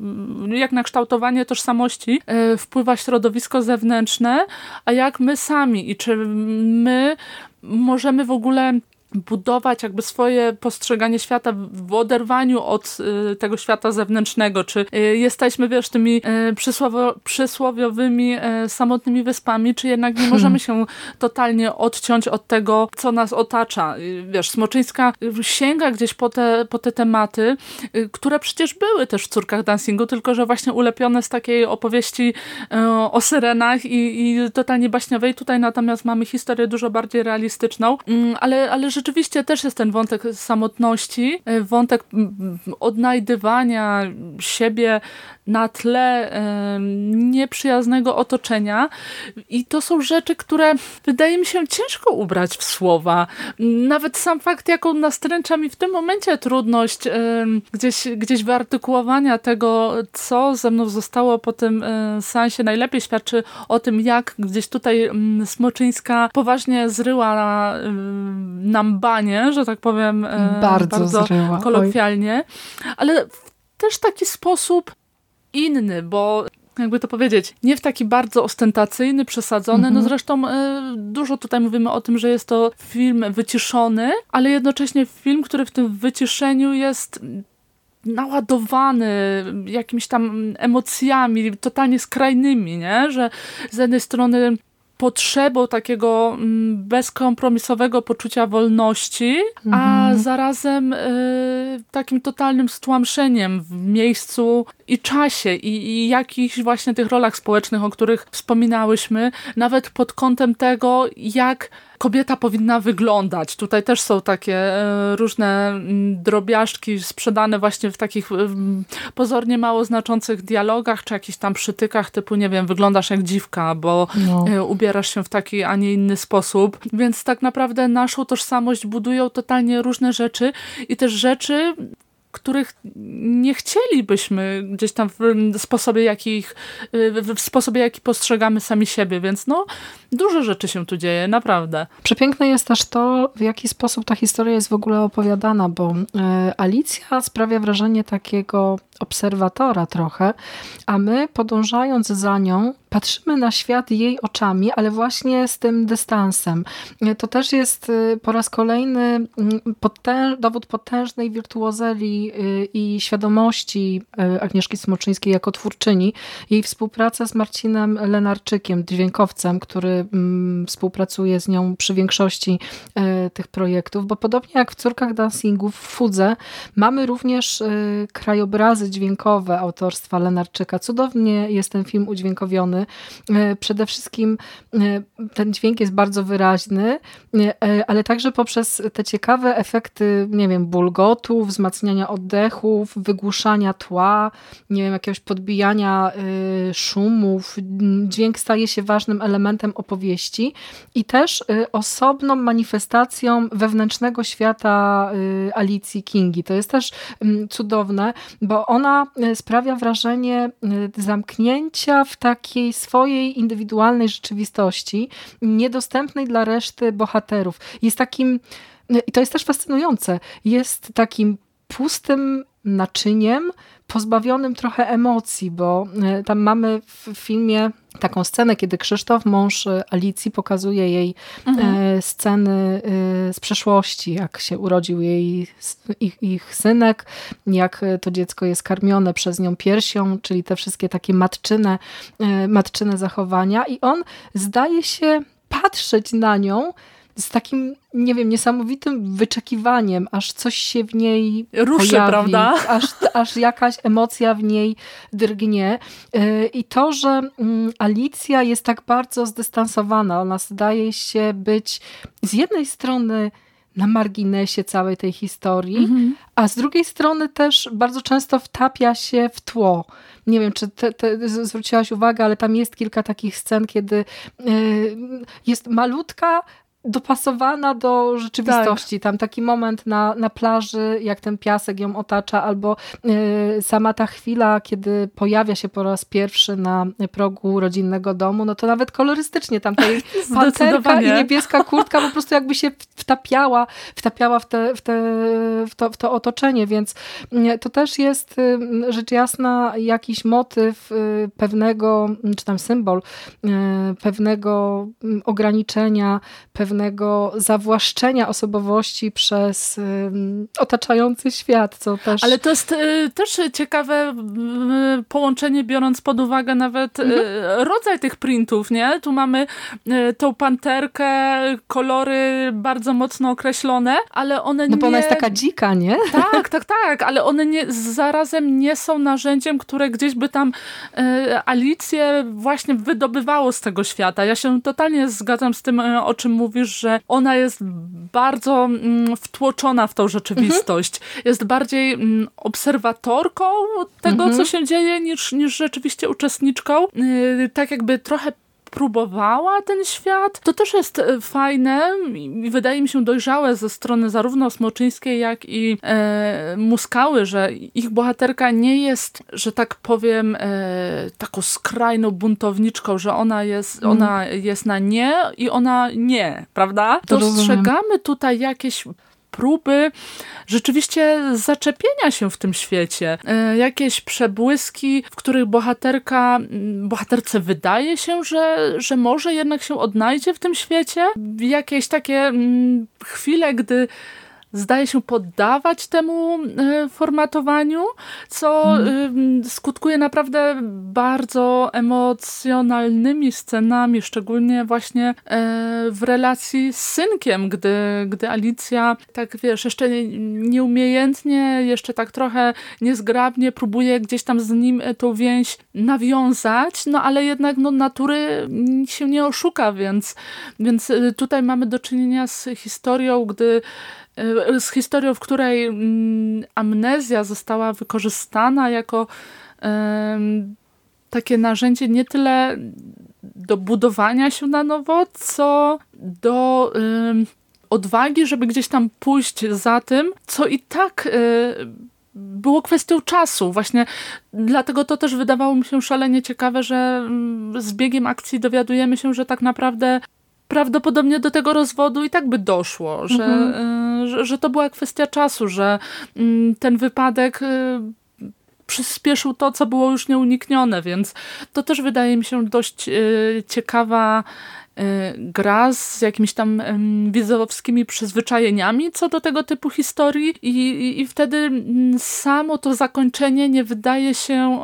jak na kształtowanie tożsamości y, wpływa środowisko zewnętrzne, a jak my sami i czy my możemy w ogóle budować jakby swoje postrzeganie świata w oderwaniu od y, tego świata zewnętrznego, czy y, jesteśmy, wiesz, tymi y, przysłowio, przysłowiowymi samotnymi wyspami, czy jednak nie możemy się totalnie odciąć od tego, co nas otacza. Wiesz, Smoczyńska sięga gdzieś po te, po te tematy, które przecież były też w Córkach Dancingu, tylko że właśnie ulepione z takiej opowieści o syrenach i, i totalnie baśniowej. Tutaj natomiast mamy historię dużo bardziej realistyczną, mm, ale, ale rzeczywiście też jest ten wątek samotności, e, wątek odnajdywania siebie na tle nieprzyjaznego otoczenia i to są rzeczy, które wydaje mi się ciężko ubrać w słowa. Nawet sam fakt, jaką nastręcza mi w tym momencie trudność gdzieś, gdzieś wyartykułowania tego, co ze mną zostało po tym sensie, najlepiej świadczy o tym, jak gdzieś tutaj Smoczyńska poważnie zryła nam banie, że tak powiem bardzo, bardzo kolokwialnie, Oj. ale w też taki sposób inny, bo jakby to powiedzieć, nie w taki bardzo ostentacyjny, przesadzony. No mhm. No zresztą y, dużo tutaj mówimy o tym, że jest to film wyciszony, ale jednocześnie film, który w tym wyciszeniu jest naładowany jakimiś tam emocjami totalnie skrajnymi, nie? Że z jednej strony potrzebą takiego mm, bezkompromisowego poczucia wolności, mhm. a zarazem y, takim totalnym stłamszeniem w miejscu i czasie i, i jakichś właśnie tych rolach społecznych, o których wspominałyśmy, nawet pod kątem tego, jak kobieta powinna wyglądać. Tutaj też są takie e, różne mm, drobiażdżki sprzedane właśnie w takich pozornie mało znaczących dialogach, czy jakichś tam przytykach typu, nie wiem, wyglądasz jak dziwka, bo no. E, ubierasz się w taki, a nie inny sposób. Więc tak naprawdę naszą tożsamość budują totalnie różne rzeczy i też rzeczy, których nie chcielibyśmy gdzieś tam w sposobie, jakich, w sposobie, jaki postrzegamy sami siebie, więc no dużo rzeczy się tu dzieje, naprawdę. Przepiękne jest też to, w jaki sposób ta historia jest w ogóle opowiadana, bo e, Alicja sprawia wrażenie takiego obserwatora trochę, a my podążając za nią patrzymy na świat jej oczami, ale właśnie z tym dystansem. To też jest y, po raz kolejny mm, potęż, dowód potężnej wirtuozeli y, i świadomości y, Agnieszki Smoczyńskiej jako twórczyni. Jej współpraca z Marcinem Lenarczykiem, dźwiękowcem, który mm, współpracuje z nią przy większości tych projektów, bo podobnie jak w Córkach Dancingu w Fudze mamy również krajobrazy dźwiękowe autorstwa Lenarczyka. Cudownie jest ten film udźwiękowiony. E, przede wszystkim e, ten dźwięk jest bardzo wyraźny, e, ale także poprzez te ciekawe efekty, nie wiem, bulgotu, wzmacniania oddechów, wygłuszania tła, nie wiem, jakiegoś podbijania szumów. Dźwięk staje się ważnym elementem opowieści i też osobną manifestacją wewnętrznego świata Alicji Kingi. To jest też cudowne, bo on ona sprawia wrażenie zamknięcia w takiej swojej indywidualnej rzeczywistości, niedostępnej dla reszty bohaterów. Jest takim, e, i to jest też fascynujące, jest takim pustym naczyniem, pozbawionym trochę emocji, bo tam mamy w filmie taką scenę, kiedy Krzysztof, mąż e, Alicji, pokazuje jej mhm. E, sceny e, z przeszłości, jak się urodził jej ich, ich synek, jak to dziecko jest karmione przez nią piersią, czyli te wszystkie takie matczyne, matczyne zachowania i on zdaje się patrzeć na nią z takim, nie wiem, niesamowitym wyczekiwaniem, aż coś się w niej ruszy, pojawi, prawda? Aż, aż jakaś emocja w niej drgnie. Y, I to, że mm, Alicja jest tak bardzo zdystansowana, ona zdaje się być z jednej strony na marginesie całej tej historii, mhm. a z drugiej strony też bardzo często wtapia się w tło. Nie wiem, czy te, te, zwróciłaś uwagę, ale tam jest kilka takich scen, kiedy y, jest malutka, dopasowana do rzeczywistości. Tak. Tam taki moment na, na plaży, jak ten piasek ją otacza, albo y, sama ta chwila, kiedy pojawia się po raz pierwszy na progu rodzinnego domu, no to nawet kolorystycznie tam tej panterka i niebieska kurtka po prostu jakby się wtapiała, wtapiała w, te, w, te, w, to, w to otoczenie, więc y, to też jest rzecz jasna jakiś motyw y, pewnego, czy tam symbol y, pewnego mm, ograniczenia, pewnego pewnego zawłaszczenia osobowości przez otaczający świat, co też... Ale to jest y, też ciekawe y, połączenie, biorąc pod uwagę nawet y, mhm. rodzaj tych printów, nie? Tu mamy tą panterkę, kolory bardzo mocno określone, ale one no, nie... bo ona jest taka dzika, nie? Tak, tak, tak, ale one nie, zarazem nie są narzędziem, które gdzieś by tam Alicję właśnie wydobywało z tego świata. Ja się totalnie zgadzam z tym, o czym mówisz, że ona jest bardzo mm, wtłoczona w tą rzeczywistość. Mhm. Jest bardziej mm, obserwatorką tego, mhm. co się dzieje, niż, niż rzeczywiście uczestniczką. Yy, tak jakby trochę próbowała ten świat. To też jest e, fajne i wydaje mi się dojrzałe ze strony zarówno Smoczyńskiej, jak i e, Muskały, że ich bohaterka nie jest, że tak powiem, e, taką skrajną buntowniczką, że ona jest, mm. ona jest na nie i ona nie, prawda? Dostrzegamy tutaj jakieś próby rzeczywiście zaczepienia się w tym świecie. E, jakieś przebłyski, w których bohaterka, bohaterce wydaje się, że, że może jednak się odnajdzie w tym świecie. Jakieś takie chwile, gdy zdaje się poddawać temu e, formatowaniu, co hmm. skutkuje naprawdę bardzo emocjonalnymi scenami, szczególnie właśnie e, w relacji z synkiem, gdy, gdy Alicja tak wiesz, jeszcze nieumiejętnie, jeszcze tak trochę niezgrabnie próbuje gdzieś tam z nim tą więź nawiązać, no ale jednak no, natury się nie oszuka, więc, więc tutaj mamy do czynienia z historią, gdy E, z historią, w której mm, amnezja została wykorzystana jako takie narzędzie nie tyle do budowania się na nowo, co do odwagi, żeby gdzieś tam pójść za tym, co i tak e, było kwestią czasu. Właśnie dlatego to też wydawało mi się szalenie ciekawe, że mm, z biegiem akcji dowiadujemy się, że tak naprawdę prawdopodobnie do tego rozwodu i tak by doszło, że, mhm. Y, że, to była kwestia czasu, że mm, ten wypadek y, przyspieszył to, co było już nieuniknione, więc to też wydaje mi się dość y, ciekawa gra z jakimiś tam widzowskimi przyzwyczajeniami co do tego typu historii i, i, i wtedy mm, samo to zakończenie nie wydaje się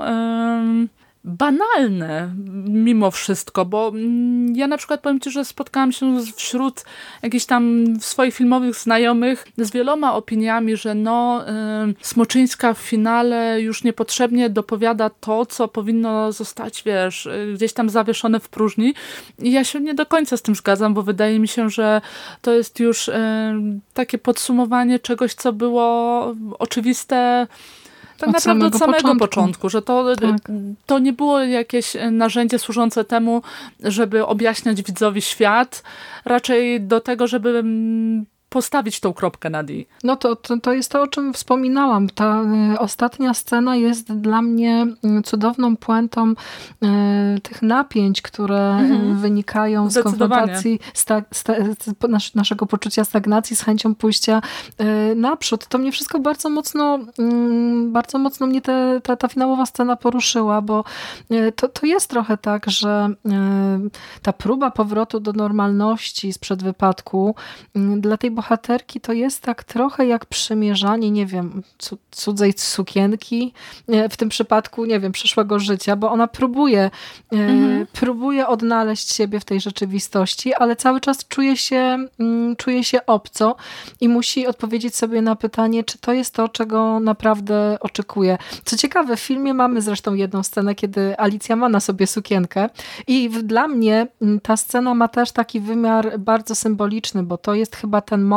banalne mimo wszystko, bo mm, ja na przykład powiem Ci, że spotkałam się wśród jakichś tam swoich filmowych znajomych z wieloma opiniami, że no y, Smoczyńska w finale już niepotrzebnie dopowiada to, co powinno zostać, wiesz, y, gdzieś tam zawieszone w próżni. I ja się nie do końca z tym zgadzam, bo wydaje mi się, że to jest już y, takie podsumowanie czegoś, co było oczywiste tak od naprawdę od samego początku. początku, że to, tak. to nie było jakieś narzędzie służące temu, żeby objaśniać widzowi świat, raczej do tego, żeby mm, postawić tą kropkę na D. No to, to, to jest to, o czym wspominałam. Ta y, ostatnia scena jest dla mnie y, cudowną puentą y, tych napięć, które mhm. wynikają z konfrontacji, sta, sta, z naszego poczucia stagnacji, z chęcią pójścia naprzód. To mnie wszystko bardzo mocno, mm, bardzo mocno mnie te, ta, ta finałowa scena poruszyła, bo to, to jest trochę tak, że ta próba powrotu do normalności sprzed wypadku dla tej bohaterki bohaterki to jest tak trochę jak przymierzanie, nie wiem, cudzej sukienki, w tym przypadku, nie wiem, przyszłego życia, bo ona próbuje, e, mhm. próbuje odnaleźć siebie w tej rzeczywistości, ale cały czas czuje się, mm, czuje się obco i musi odpowiedzieć sobie na pytanie, czy to jest to, czego naprawdę oczekuje. Co ciekawe, w filmie mamy zresztą jedną scenę, kiedy Alicja ma na sobie sukienkę i dla mnie mm, ta scena ma też taki wymiar bardzo symboliczny, bo to jest chyba ten moment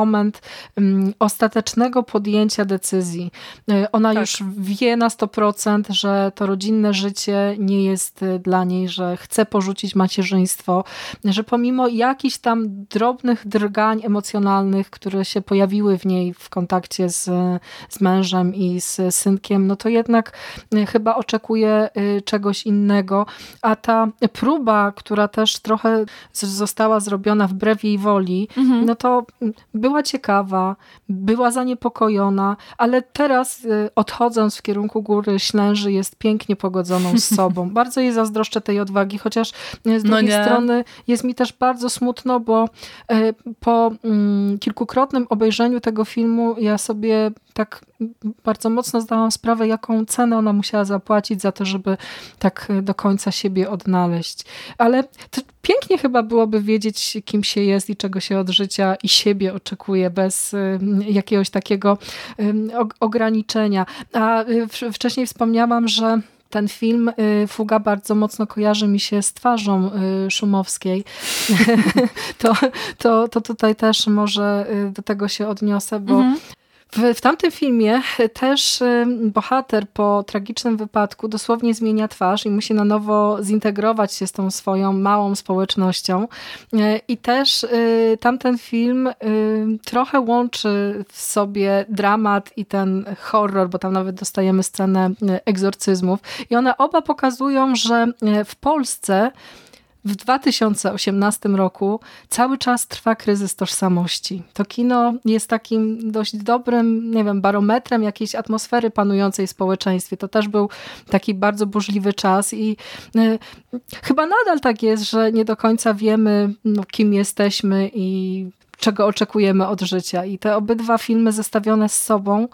um, ostatecznego podjęcia decyzji. E, ona tak. już wie na 100%, że to rodzinne życie nie jest e, dla niej, że chce porzucić macierzyństwo, że pomimo jakichś tam drobnych drgań emocjonalnych, które się pojawiły w niej w kontakcie z, z mężem i z synkiem, no to jednak e, chyba oczekuje czegoś innego, a ta próba, która też trochę została zrobiona wbrew jej woli, mhm. no to była ciekawa, była zaniepokojona, ale teraz y, odchodząc w kierunku góry Ślęży jest pięknie pogodzoną z sobą. Bardzo jej zazdroszczę tej odwagi, chociaż y, z no drugiej strony jest mi też bardzo smutno, bo y, po mm, kilkukrotnym obejrzeniu tego filmu ja sobie tak bardzo mocno zdałam sprawę, jaką cenę ona musiała zapłacić za to, żeby tak do końca siebie odnaleźć. Ale pięknie chyba byłoby wiedzieć, kim się jest i czego się od życia i siebie oczekuje bez jakiegoś takiego ograniczenia. A y, wcześniej wspomniałam, że ten film y, Fuga bardzo mocno kojarzy mi się z twarzą y, Szumowskiej. to, to, to tutaj też może do tego się odniosę, bo mhm. W, w tamtym filmie też bohater po tragicznym wypadku dosłownie zmienia twarz i musi na nowo zintegrować się z tą swoją małą społecznością. E, I też e, tamten film trochę łączy w sobie dramat i ten horror, bo tam nawet dostajemy scenę e, egzorcyzmów. I one oba pokazują, że w Polsce w 2018 roku cały czas trwa kryzys tożsamości. To kino jest takim dość dobrym, nie wiem, barometrem jakiejś atmosfery panującej w społeczeństwie. To też był taki bardzo burzliwy czas i y, chyba nadal tak jest, że nie do końca wiemy, no, kim jesteśmy i czego oczekujemy od życia. I te obydwa filmy zestawione z sobą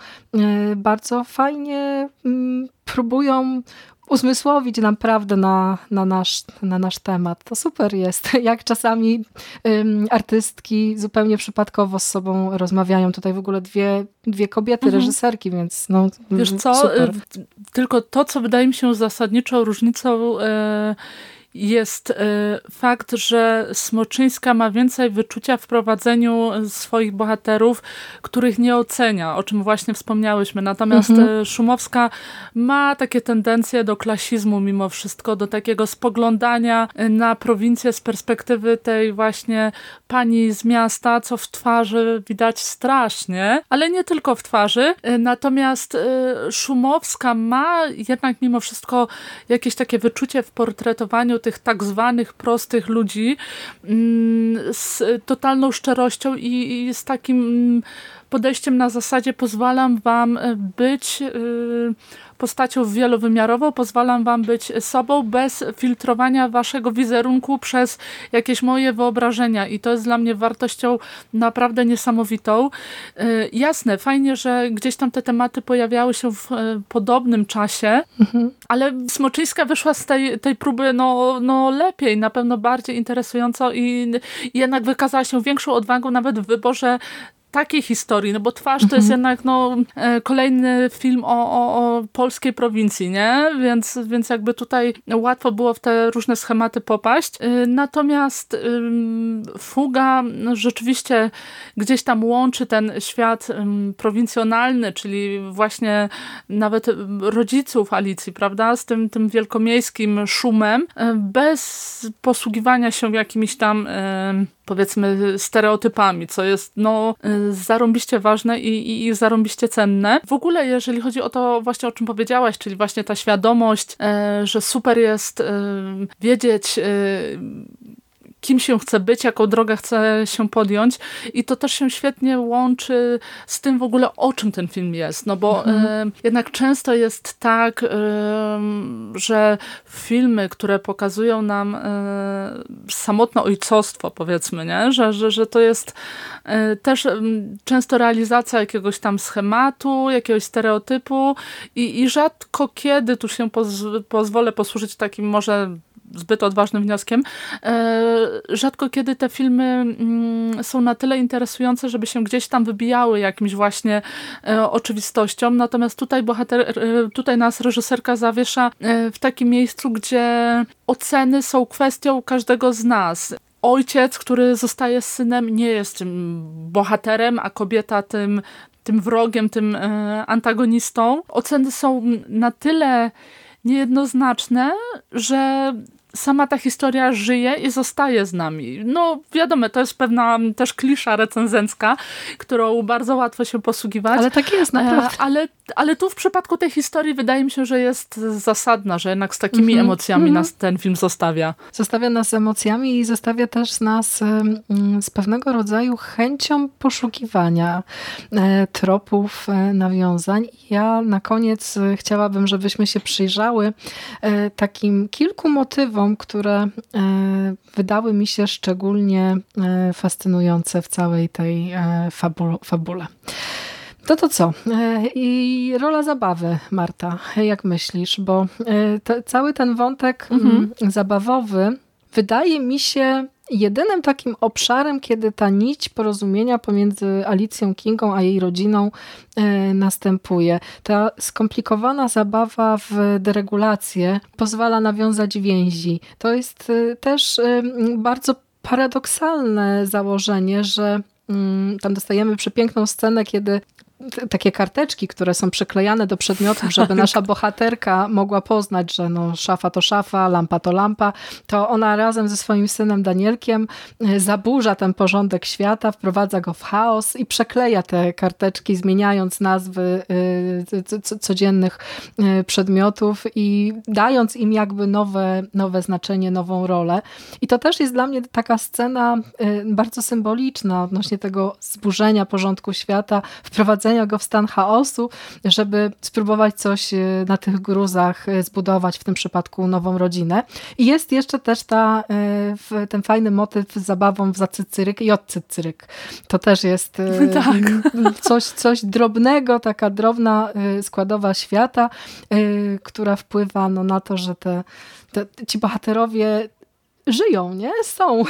bardzo fajnie mm, próbują uzmysłowić nam prawdę na, na, nasz, na nasz temat. To super jest, jak czasami um, artystki zupełnie przypadkowo z sobą rozmawiają. Tutaj w ogóle dwie, dwie kobiety, mhm. reżyserki, więc no Wiesz co, super. tylko to, co wydaje mi się zasadniczą różnicą e, jest y, fakt, że Smoczyńska ma więcej wyczucia w prowadzeniu swoich bohaterów, których nie ocenia, o czym właśnie wspomniałyśmy. Natomiast mhm. Y, Szumowska ma takie tendencje do klasizmu mimo wszystko, do takiego spoglądania y, na prowincję z perspektywy tej właśnie pani z miasta, co w twarzy widać strasznie, ale nie tylko w twarzy. Natomiast Szumowska ma jednak mimo wszystko jakieś takie wyczucie w portretowaniu tych tak zwanych prostych ludzi mm, z totalną szczerością i, z takim podejściem na zasadzie pozwalam wam być y, postacią wielowymiarową, pozwalam wam być sobą bez filtrowania waszego wizerunku przez jakieś moje wyobrażenia i to jest dla mnie wartością naprawdę niesamowitą. Y, jasne, fajnie, że gdzieś tam te tematy pojawiały się w podobnym czasie, mhm. ale Smoczyńska wyszła z tej, tej próby no, no lepiej, na pewno bardziej interesująco i jednak wykazała się większą odwagą nawet w wyborze takiej historii, no bo Twarz to jest mhm. jednak no, e, kolejny film o, o, o, polskiej prowincji, nie? Więc, więc jakby tutaj łatwo było w te różne schematy popaść. E, natomiast Fuga no, rzeczywiście gdzieś tam łączy ten świat prowincjonalny, czyli właśnie nawet rodziców Alicji, prawda? Z tym, tym wielkomiejskim szumem, e, bez posługiwania się jakimiś tam powiedzmy stereotypami, co jest no zarąbiście ważne i, i, zarąbiście cenne. W ogóle jeżeli chodzi o to właśnie o czym powiedziałaś, czyli właśnie ta świadomość, e, że super jest e, wiedzieć e, kim się chce być, jaką drogę chce się podjąć i to też się świetnie łączy z tym w ogóle o czym ten film jest, no bo mhm. jednak często jest tak, że filmy, które pokazują nam e, samotne ojcostwo powiedzmy, nie? Że, że, że to jest e, też często realizacja jakiegoś tam schematu, jakiegoś stereotypu i, i rzadko kiedy tu się poz pozwolę posłużyć takim może zbyt odważnym wnioskiem. E, rzadko kiedy te filmy mm, są na tyle interesujące, żeby się gdzieś tam wybijały jakimś właśnie e, oczywistością. Natomiast tutaj bohater, e, tutaj nas reżyserka zawiesza w takim miejscu, gdzie oceny są kwestią każdego z nas ojciec, który zostaje synem, nie jest tym bohaterem, a kobieta tym, tym wrogiem, tym antagonistą. Oceny są na tyle niejednoznaczne, że sama ta historia żyje i zostaje z nami. No wiadomo, to jest pewna też klisza recenzencka, którą bardzo łatwo się posługiwać. Ale tak jest, naprawdę. E, ale, ale tu w przypadku tej historii wydaje mi się, że jest zasadna, że jednak z takimi mm -hmm. emocjami mm -hmm. nas ten film zostawia. Zostawia nas z emocjami i zostawia też nas z pewnego rodzaju chęcią poszukiwania e, tropów, e, nawiązań. Ja na koniec chciałabym, żebyśmy się przyjrzały takim kilku motywom, które e, wydały mi się szczególnie e, fascynujące w całej tej e, fabule. To to co? I rola zabawy, Marta, jak myślisz? Bo te, cały ten wątek mhm. zabawowy wydaje mi się jedynym takim obszarem, kiedy ta nić porozumienia pomiędzy Alicją Kingą a jej rodziną e, następuje. Ta skomplikowana zabawa w deregulację pozwala nawiązać więzi. To jest e, też e, bardzo paradoksalne założenie, że mm, tam dostajemy przepiękną scenę, kiedy takie karteczki, które są przyklejane do przedmiotów, żeby nasza bohaterka mogła poznać, że no, szafa to szafa, lampa to lampa, to ona razem ze swoim synem Danielkiem e, zaburza ten porządek świata, wprowadza go w chaos i przekleja te karteczki, zmieniając nazwy e, codziennych e, przedmiotów i dając im jakby nowe, nowe znaczenie, nową rolę. I to też jest dla mnie taka scena bardzo symboliczna odnośnie tego zburzenia porządku świata, wprowadzenia wprowadzenia go w stan chaosu, żeby spróbować coś e, na tych gruzach e, zbudować, w tym przypadku nową rodzinę. I jest jeszcze też ta, ten fajny motyw z zabawą w zacycyryk i odcycyryk. To też jest tak. coś, coś drobnego, taka drobna składowa świata, która wpływa no, na to, że te, te ci bohaterowie żyją, nie? Są.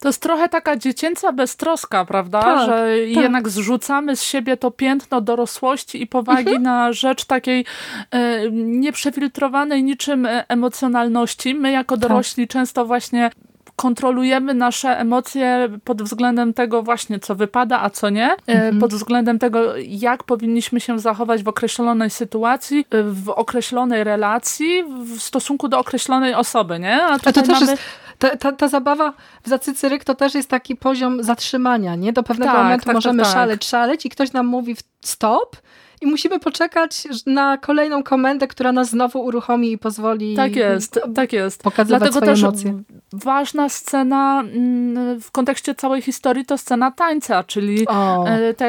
To jest trochę taka dziecięca beztroska, prawda? Tak, że tak. jednak zrzucamy z siebie to piętno dorosłości i powagi mhm. na rzecz takiej e, nieprzefiltrowanej niczym e, emocjonalności. My jako tak. dorośli tak. często właśnie kontrolujemy nasze emocje pod względem tego właśnie, co wypada, a co nie, e, mhm. pod względem tego, jak powinniśmy się zachować w określonej sytuacji, w określonej relacji, w stosunku do określonej osoby, nie? A, a to też mamy... jest ta, ta, ta, zabawa w zacycyryk to też jest taki poziom zatrzymania, nie? Do pewnego tak, momentu tak, możemy tak, tak. szaleć, szaleć i ktoś nam mówi stop i musimy poczekać na kolejną komendę, która nas znowu uruchomi i pozwoli tak jest, tak jest. pokazywać Dlatego swoje też emocje. Ważna scena mm, w kontekście całej historii to scena tańca, czyli e, te,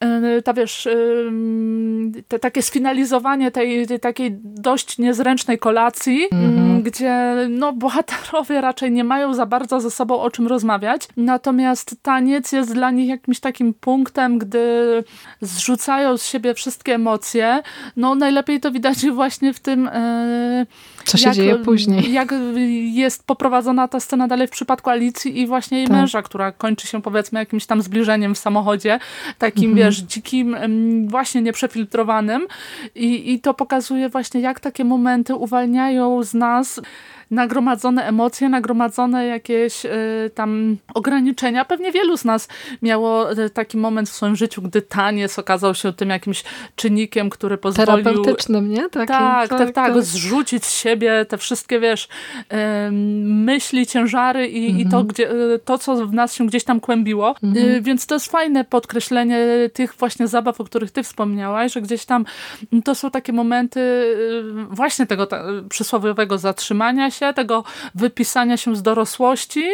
e, ta wiesz, te, takie sfinalizowanie tej, tej takiej dość niezręcznej kolacji, mhm. gdzie no, bohaterowie raczej nie mają za bardzo ze sobą o czym rozmawiać, natomiast taniec jest dla nich jakimś takim punktem, gdy zrzucają z siebie wszystkie emocje, no najlepiej to widać właśnie w tym... E, Co się jak, dzieje później. Jak jest poprowadzona ta scena dalej w przypadku Alicji i właśnie jej tak. męża, która kończy się powiedzmy jakimś tam zbliżeniem w samochodzie, takim mhm. wiesz, dzikim, właśnie nieprzefiltrowanym i, i to pokazuje właśnie jak takie momenty uwalniają z nas nagromadzone emocje, nagromadzone jakieś y, tam ograniczenia. Pewnie wielu z nas miało y, taki moment w swoim życiu, gdy taniec okazał się tym jakimś czynnikiem, który pozwolił... Terapeutycznym, nie? Takim, tak, tak, tak, tak, zrzucić z siebie te wszystkie, wiesz, y, myśli, ciężary i, mhm. i to, gdzie, to, co w nas się gdzieś tam kłębiło. Mhm. Więc to jest fajne podkreślenie tych właśnie zabaw, o których ty wspomniałaś, że gdzieś tam to są takie momenty właśnie tego przysłowiowego zatrzymania się, tego wypisania się z dorosłości,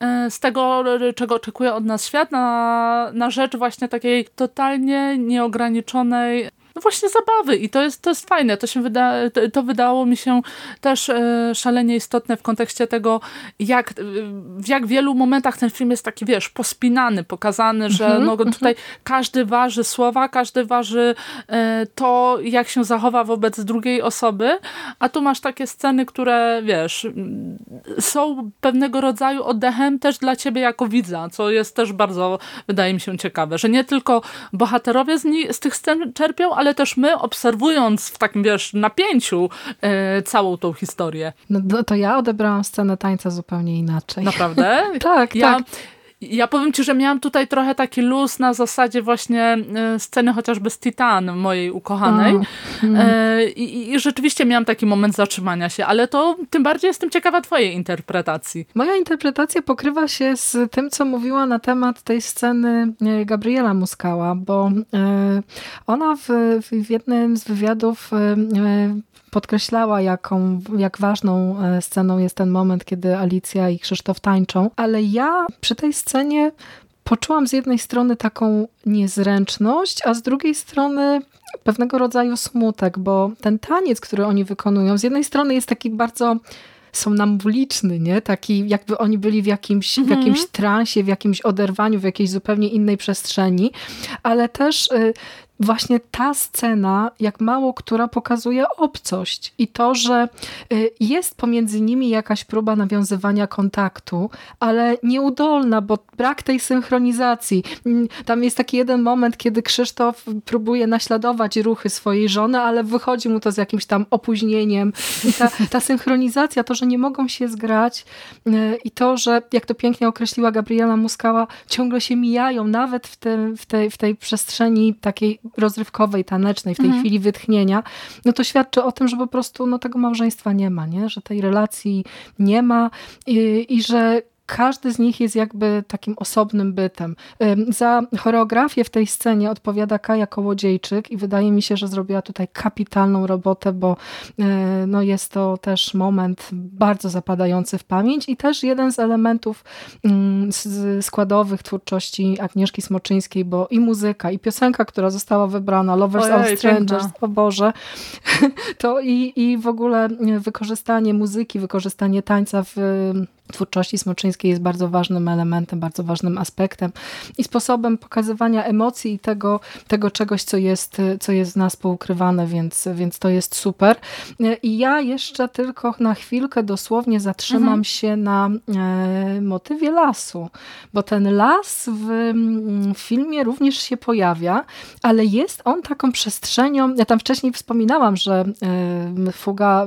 e, z tego, czego oczekuje od nas świat, na, na rzecz właśnie takiej totalnie nieograniczonej no właśnie zabawy i to jest, to jest fajne. To, się wyda, to wydało mi się też e, szalenie istotne w kontekście tego, jak, w jak wielu momentach ten film jest taki, wiesz, pospinany, pokazany, że mm -hmm, no, tutaj mm -hmm. każdy waży słowa, każdy waży e, to, jak się zachowa wobec drugiej osoby, a tu masz takie sceny, które, wiesz, są pewnego rodzaju oddechem też dla ciebie jako widza, co jest też bardzo, wydaje mi się, ciekawe, że nie tylko bohaterowie z, z tych scen czerpią, ale też my obserwując w takim, wiesz, napięciu e, całą tą historię. No to ja odebrałam scenę tańca zupełnie inaczej. Naprawdę? tak, ja, tak. Ja powiem ci, że miałam tutaj trochę taki luz na zasadzie właśnie e, sceny chociażby z Titan, mojej ukochanej. Mm. I, I, rzeczywiście miałam taki moment zatrzymania się, ale to tym bardziej jestem ciekawa twojej interpretacji. Moja interpretacja pokrywa się z tym, co mówiła na temat tej sceny e, Gabriela Muskała, bo ona w, w jednym z wywiadów podkreślała, jaką, jak ważną e, sceną jest ten moment, kiedy Alicja i Krzysztof tańczą, ale ja przy tej scenie poczułam z jednej strony taką niezręczność, a z drugiej strony pewnego rodzaju smutek, bo ten taniec, który oni wykonują, z jednej strony jest taki bardzo somnambuliczny, nie? Taki jakby oni byli w jakimś, w mhm. jakimś transie, w jakimś oderwaniu, w jakiejś zupełnie innej przestrzeni, ale też y, właśnie ta scena, jak mało która pokazuje obcość i to, że y, jest pomiędzy nimi jakaś próba nawiązywania kontaktu, ale nieudolna, bo brak tej synchronizacji. Mm, tam jest taki jeden moment, kiedy Krzysztof próbuje naśladować ruchy swojej żony, ale wychodzi mu to z jakimś tam opóźnieniem. I ta, ta synchronizacja, to, że nie mogą się zgrać y, i to, że jak to pięknie określiła Gabriela Muskała, ciągle się mijają, nawet w, te, w, tej, w tej przestrzeni takiej rozrywkowej, tanecznej, w tej mhm. chwili wytchnienia, no to świadczy o tym, że po prostu no, tego małżeństwa nie ma, nie? że tej relacji nie ma i, i że każdy z nich jest jakby takim osobnym bytem. Za choreografię w tej scenie odpowiada Kaja Kołodziejczyk i wydaje mi się, że zrobiła tutaj kapitalną robotę, bo e, no jest to też moment bardzo zapadający w pamięć i też jeden z elementów mm, składowych twórczości Agnieszki Smoczyńskiej, bo i muzyka, i piosenka, która została wybrana, Lovers Ojej, of Strangers, piękna. o Boże, to i, i w ogóle wykorzystanie muzyki, wykorzystanie tańca w twórczości smoczyńskiej jest bardzo ważnym elementem, bardzo ważnym aspektem i sposobem pokazywania emocji i tego, tego czegoś, co jest, co jest z nas poukrywane, więc, więc to jest super. I ja jeszcze tylko na chwilkę dosłownie zatrzymam mhm. się na e, motywie lasu, bo ten las w, w filmie również się pojawia, ale jest on taką przestrzenią, ja tam wcześniej wspominałam, że e, fuga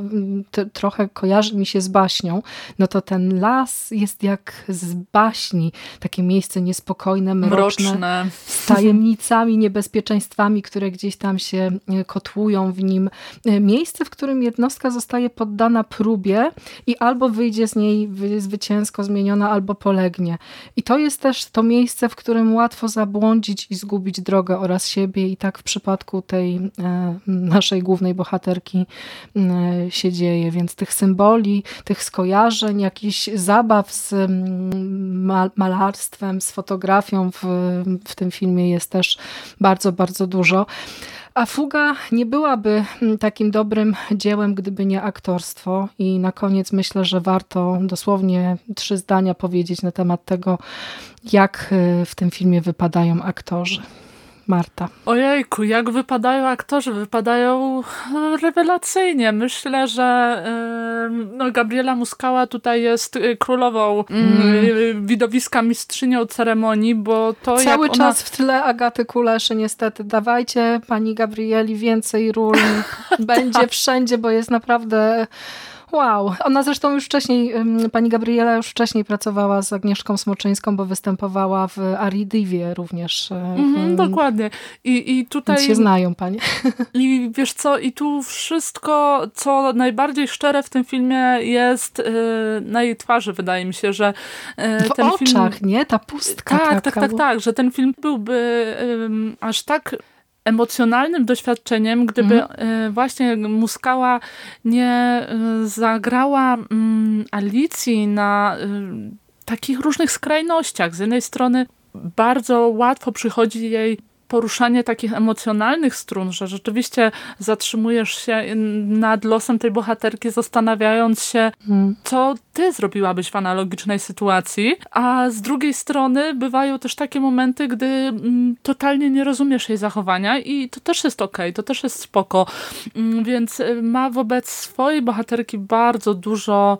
trochę kojarzy mi się z baśnią, no to ten las las jest jak z baśni. Takie miejsce niespokojne, mroczne, mroczne. z tajemnicami, niebezpieczeństwami, które gdzieś tam się e, kotłują w nim. E, miejsce, w którym jednostka zostaje poddana próbie i albo wyjdzie z niej zwycięsko zmieniona, albo polegnie. I to jest też to miejsce, w którym łatwo zabłądzić i zgubić drogę oraz siebie i tak w przypadku tej e, naszej głównej bohaterki się dzieje. Więc tych symboli, tych skojarzeń, jakichś zabaw z mm, malarstwem, z fotografią w, w tym filmie jest też bardzo, bardzo dużo. A Fuga nie byłaby mm, takim dobrym dziełem, gdyby nie aktorstwo. I na koniec myślę, że warto dosłownie trzy zdania powiedzieć na temat tego, jak y, w tym filmie wypadają aktorzy. Marta. Ojejku, jak wypadają aktorzy? Wypadają e, rewelacyjnie. Myślę, że no, Gabriela Muskała tutaj jest e, królową mm. widowiska, mistrzynią ceremonii, bo to Cały ona... czas w tle Agaty Kuleszy niestety. Dawajcie pani Gabrieli więcej ról. Będzie wszędzie, bo jest naprawdę Wow. Ona zresztą już wcześniej, pani Gabriela już wcześniej pracowała z Agnieszką Smoczyńską, bo występowała w Aridiwie również. Mm, dokładnie. I, I tutaj... Więc się znają panie. I wiesz co, i tu wszystko, co najbardziej szczere w tym filmie jest y, na jej twarzy, wydaje mi się, że y, w oczach, film... nie? Ta pustka. Tak, tak, tak, tak, że ten film byłby y, aż tak emocjonalnym doświadczeniem, gdyby mhm. właśnie Muskała nie e, zagrała mm, Alicji na e, takich różnych skrajnościach. Z jednej strony bardzo łatwo przychodzi jej poruszanie takich emocjonalnych strun, że rzeczywiście zatrzymujesz się nad losem tej bohaterki, zastanawiając się, hmm. co ty zrobiłabyś w analogicznej sytuacji, a z drugiej strony bywają też takie momenty, gdy mm, totalnie nie rozumiesz jej zachowania i to też jest okej, okay, to też jest spoko, mm, więc y, ma wobec swojej bohaterki bardzo dużo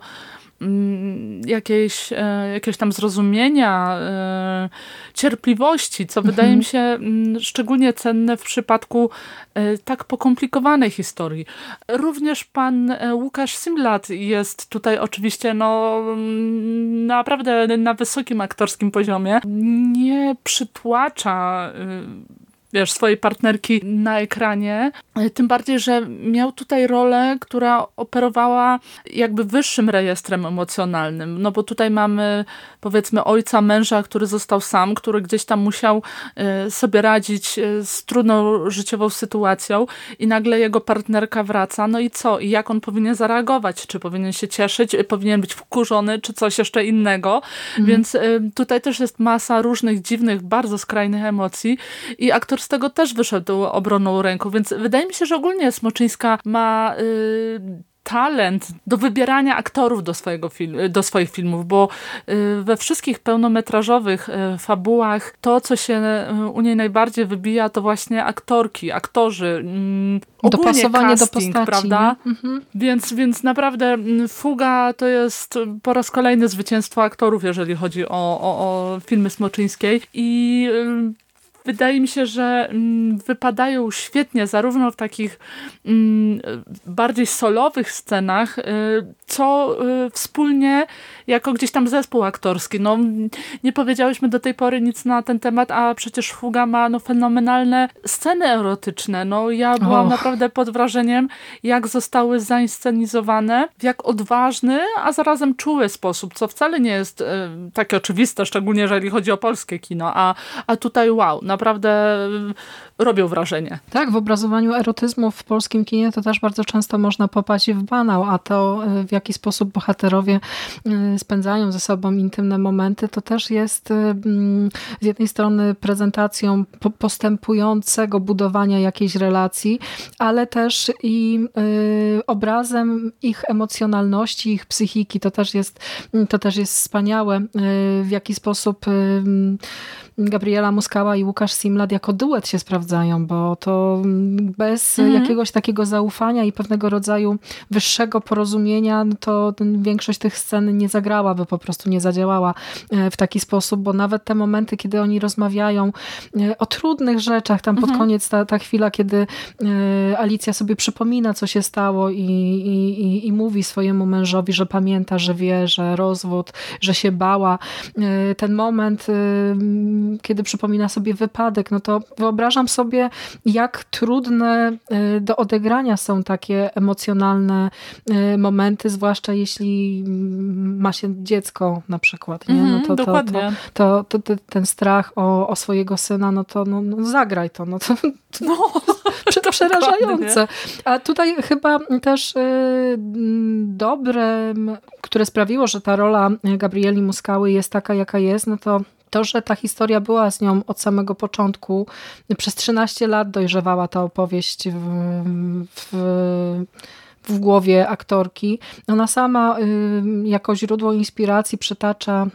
jakiejś, e, jakiegoś tam zrozumienia, e, cierpliwości, co mhm. wydaje mi się mm, szczególnie cenne w przypadku e, tak pokomplikowanej historii. Również pan Łukasz Simlat jest tutaj oczywiście no, mm, naprawdę na wysokim aktorskim poziomie. Nie przytłacza wiesz, swojej partnerki na ekranie. Tym bardziej, że miał tutaj rolę, która operowała jakby wyższym rejestrem emocjonalnym. No bo tutaj mamy powiedzmy ojca męża, który został sam, który gdzieś tam musiał e, sobie radzić e, z trudną życiową sytuacją i nagle jego partnerka wraca. No i co? I jak on powinien zareagować? Czy powinien się cieszyć? Powinien być wkurzony? Czy coś jeszcze innego? Mhm. Więc e, tutaj też jest masa różnych dziwnych, bardzo skrajnych emocji i aktor z tego też wyszedł obronną ręką, więc wydaje mi się, że ogólnie Smoczyńska ma... Yy, talent do wybierania aktorów do, swojego fil do swoich filmów, bo y, we wszystkich pełnometrażowych y, fabułach to, co się y, u niej najbardziej wybija, to właśnie aktorki, aktorzy, mm, Dopasowanie casting, do postaci, prawda? Mhm. Więc, więc naprawdę mm, Fuga to jest po raz kolejny zwycięstwo aktorów, jeżeli chodzi o, o, o filmy Smoczyńskiej i wydaje mi się, że mm, wypadają świetnie zarówno w takich mm, bardziej solowych scenach, y, co y, wspólnie jako gdzieś tam zespół aktorski. No, nie powiedziałyśmy do tej pory nic na ten temat, a przecież Fuga ma no, fenomenalne sceny erotyczne. No, ja byłam oh. naprawdę pod wrażeniem, jak zostały zainscenizowane, w jak odważny, a zarazem czuły sposób, co wcale nie jest y, takie oczywiste, szczególnie jeżeli chodzi o polskie kino, a, a tutaj wow, naprawdę robią wrażenie. Tak, w obrazowaniu erotyzmu w polskim kinie to też bardzo często można popaść w banał, a to w jaki sposób bohaterowie y, spędzają ze sobą intymne momenty, to też jest y, mm, z jednej strony prezentacją postępującego budowania jakiejś relacji, ale też i y, obrazem ich emocjonalności, ich psychiki. To też jest, to też jest wspaniałe, w jaki sposób Gabriela Muskała i Łukasz Simlad jako duet się sprawdzają, bo to bez mhm. jakiegoś takiego zaufania i pewnego rodzaju wyższego porozumienia, no to większość tych scen nie zagrałaby, po prostu nie zadziałała e, w taki sposób, bo nawet te momenty, kiedy oni rozmawiają e, o trudnych rzeczach, tam pod mhm. koniec ta, ta chwila, kiedy e, Alicja sobie przypomina, co się stało i, i, i mówi swojemu mężowi, że pamięta, że wie, że rozwód, że się bała. Ten moment kiedy przypomina sobie wypadek, no to wyobrażam sobie, jak trudne y, do odegrania są takie emocjonalne y, momenty, zwłaszcza jeśli mm, ma się dziecko na przykład. Nie? No to, to, to, to, to, ten strach o, o swojego syna, no to no, no zagraj to. No to, no, to przerażające. A tutaj chyba też y, dobrem, które sprawiło, że ta rola Gabrieli Muskały jest taka, jaka jest, no to to, że ta historia była z nią od samego początku, przez 13 lat dojrzewała ta opowieść w, w w głowie aktorki. Ona sama y, jako źródło inspiracji przytacza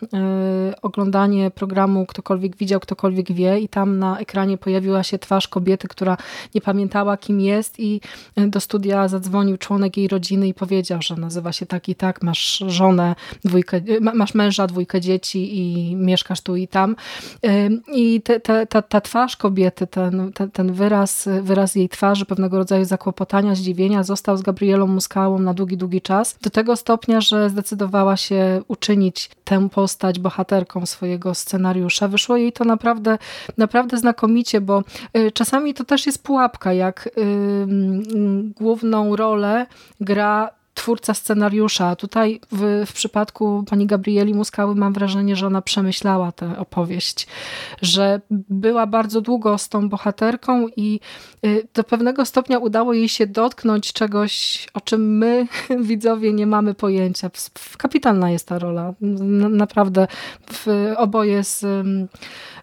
y, oglądanie programu Ktokolwiek widział, ktokolwiek wie i tam na ekranie pojawiła się twarz kobiety, która nie pamiętała kim jest i y, do studia zadzwonił członek jej rodziny i powiedział, że nazywa się tak i tak, masz żonę, dwójkę, masz męża, dwójkę dzieci i mieszkasz tu i tam. I te, te, ta, ta twarz kobiety, ten, ten, ten wyraz, wyraz jej twarzy, pewnego rodzaju zakłopotania, zdziwienia został z Gabrielą Muskałą na długi, długi czas. Do tego stopnia, że zdecydowała się uczynić tę postać bohaterką swojego scenariusza. Wyszło jej to naprawdę, naprawdę znakomicie, bo y, czasami to też jest pułapka, jak główną rolę gra twórca scenariusza. Tutaj w, w przypadku pani Gabrieli Muskały mam wrażenie, że ona przemyślała tę opowieść, że była bardzo długo z tą bohaterką i y, do pewnego stopnia udało jej się dotknąć czegoś, o czym my, widzowie, nie mamy pojęcia. Kapitalna jest ta rola. Naprawdę oboje z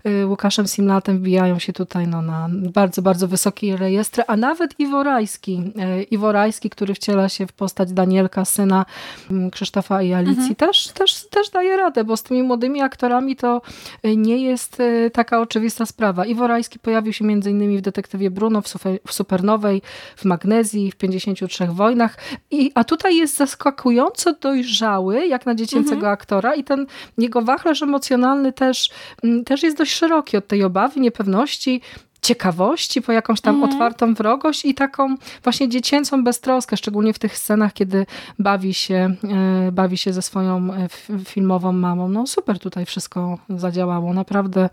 Y, Łukaszem Simlatem wbijają się tutaj no, na bardzo, bardzo wysokie rejestry, a nawet Iwo Rajski, y, Iwo Rajski, który wciela się w postać Danielka, syna mm, Krzysztofa i Alicji, mhm. też, też, też daje radę, bo z tymi młodymi aktorami to y, nie jest taka oczywista sprawa. Iwo Rajski pojawił się m.in. w Detektywie Bruno, w, super, w Supernowej, w Magnezji, w 53 Wojnach, I, a tutaj jest zaskakująco dojrzały, jak na dziecięcego mhm. aktora i ten jego wachlarz emocjonalny też, mm, też jest dość szeroki od tej obawy, niepewności, ciekawości, po jakąś tam mm. otwartą wrogość i taką właśnie dziecięcą beztroskę, szczególnie w tych scenach, kiedy bawi się, e, bawi się ze swoją e, filmową mamą. No super tutaj wszystko zadziałało. Naprawdę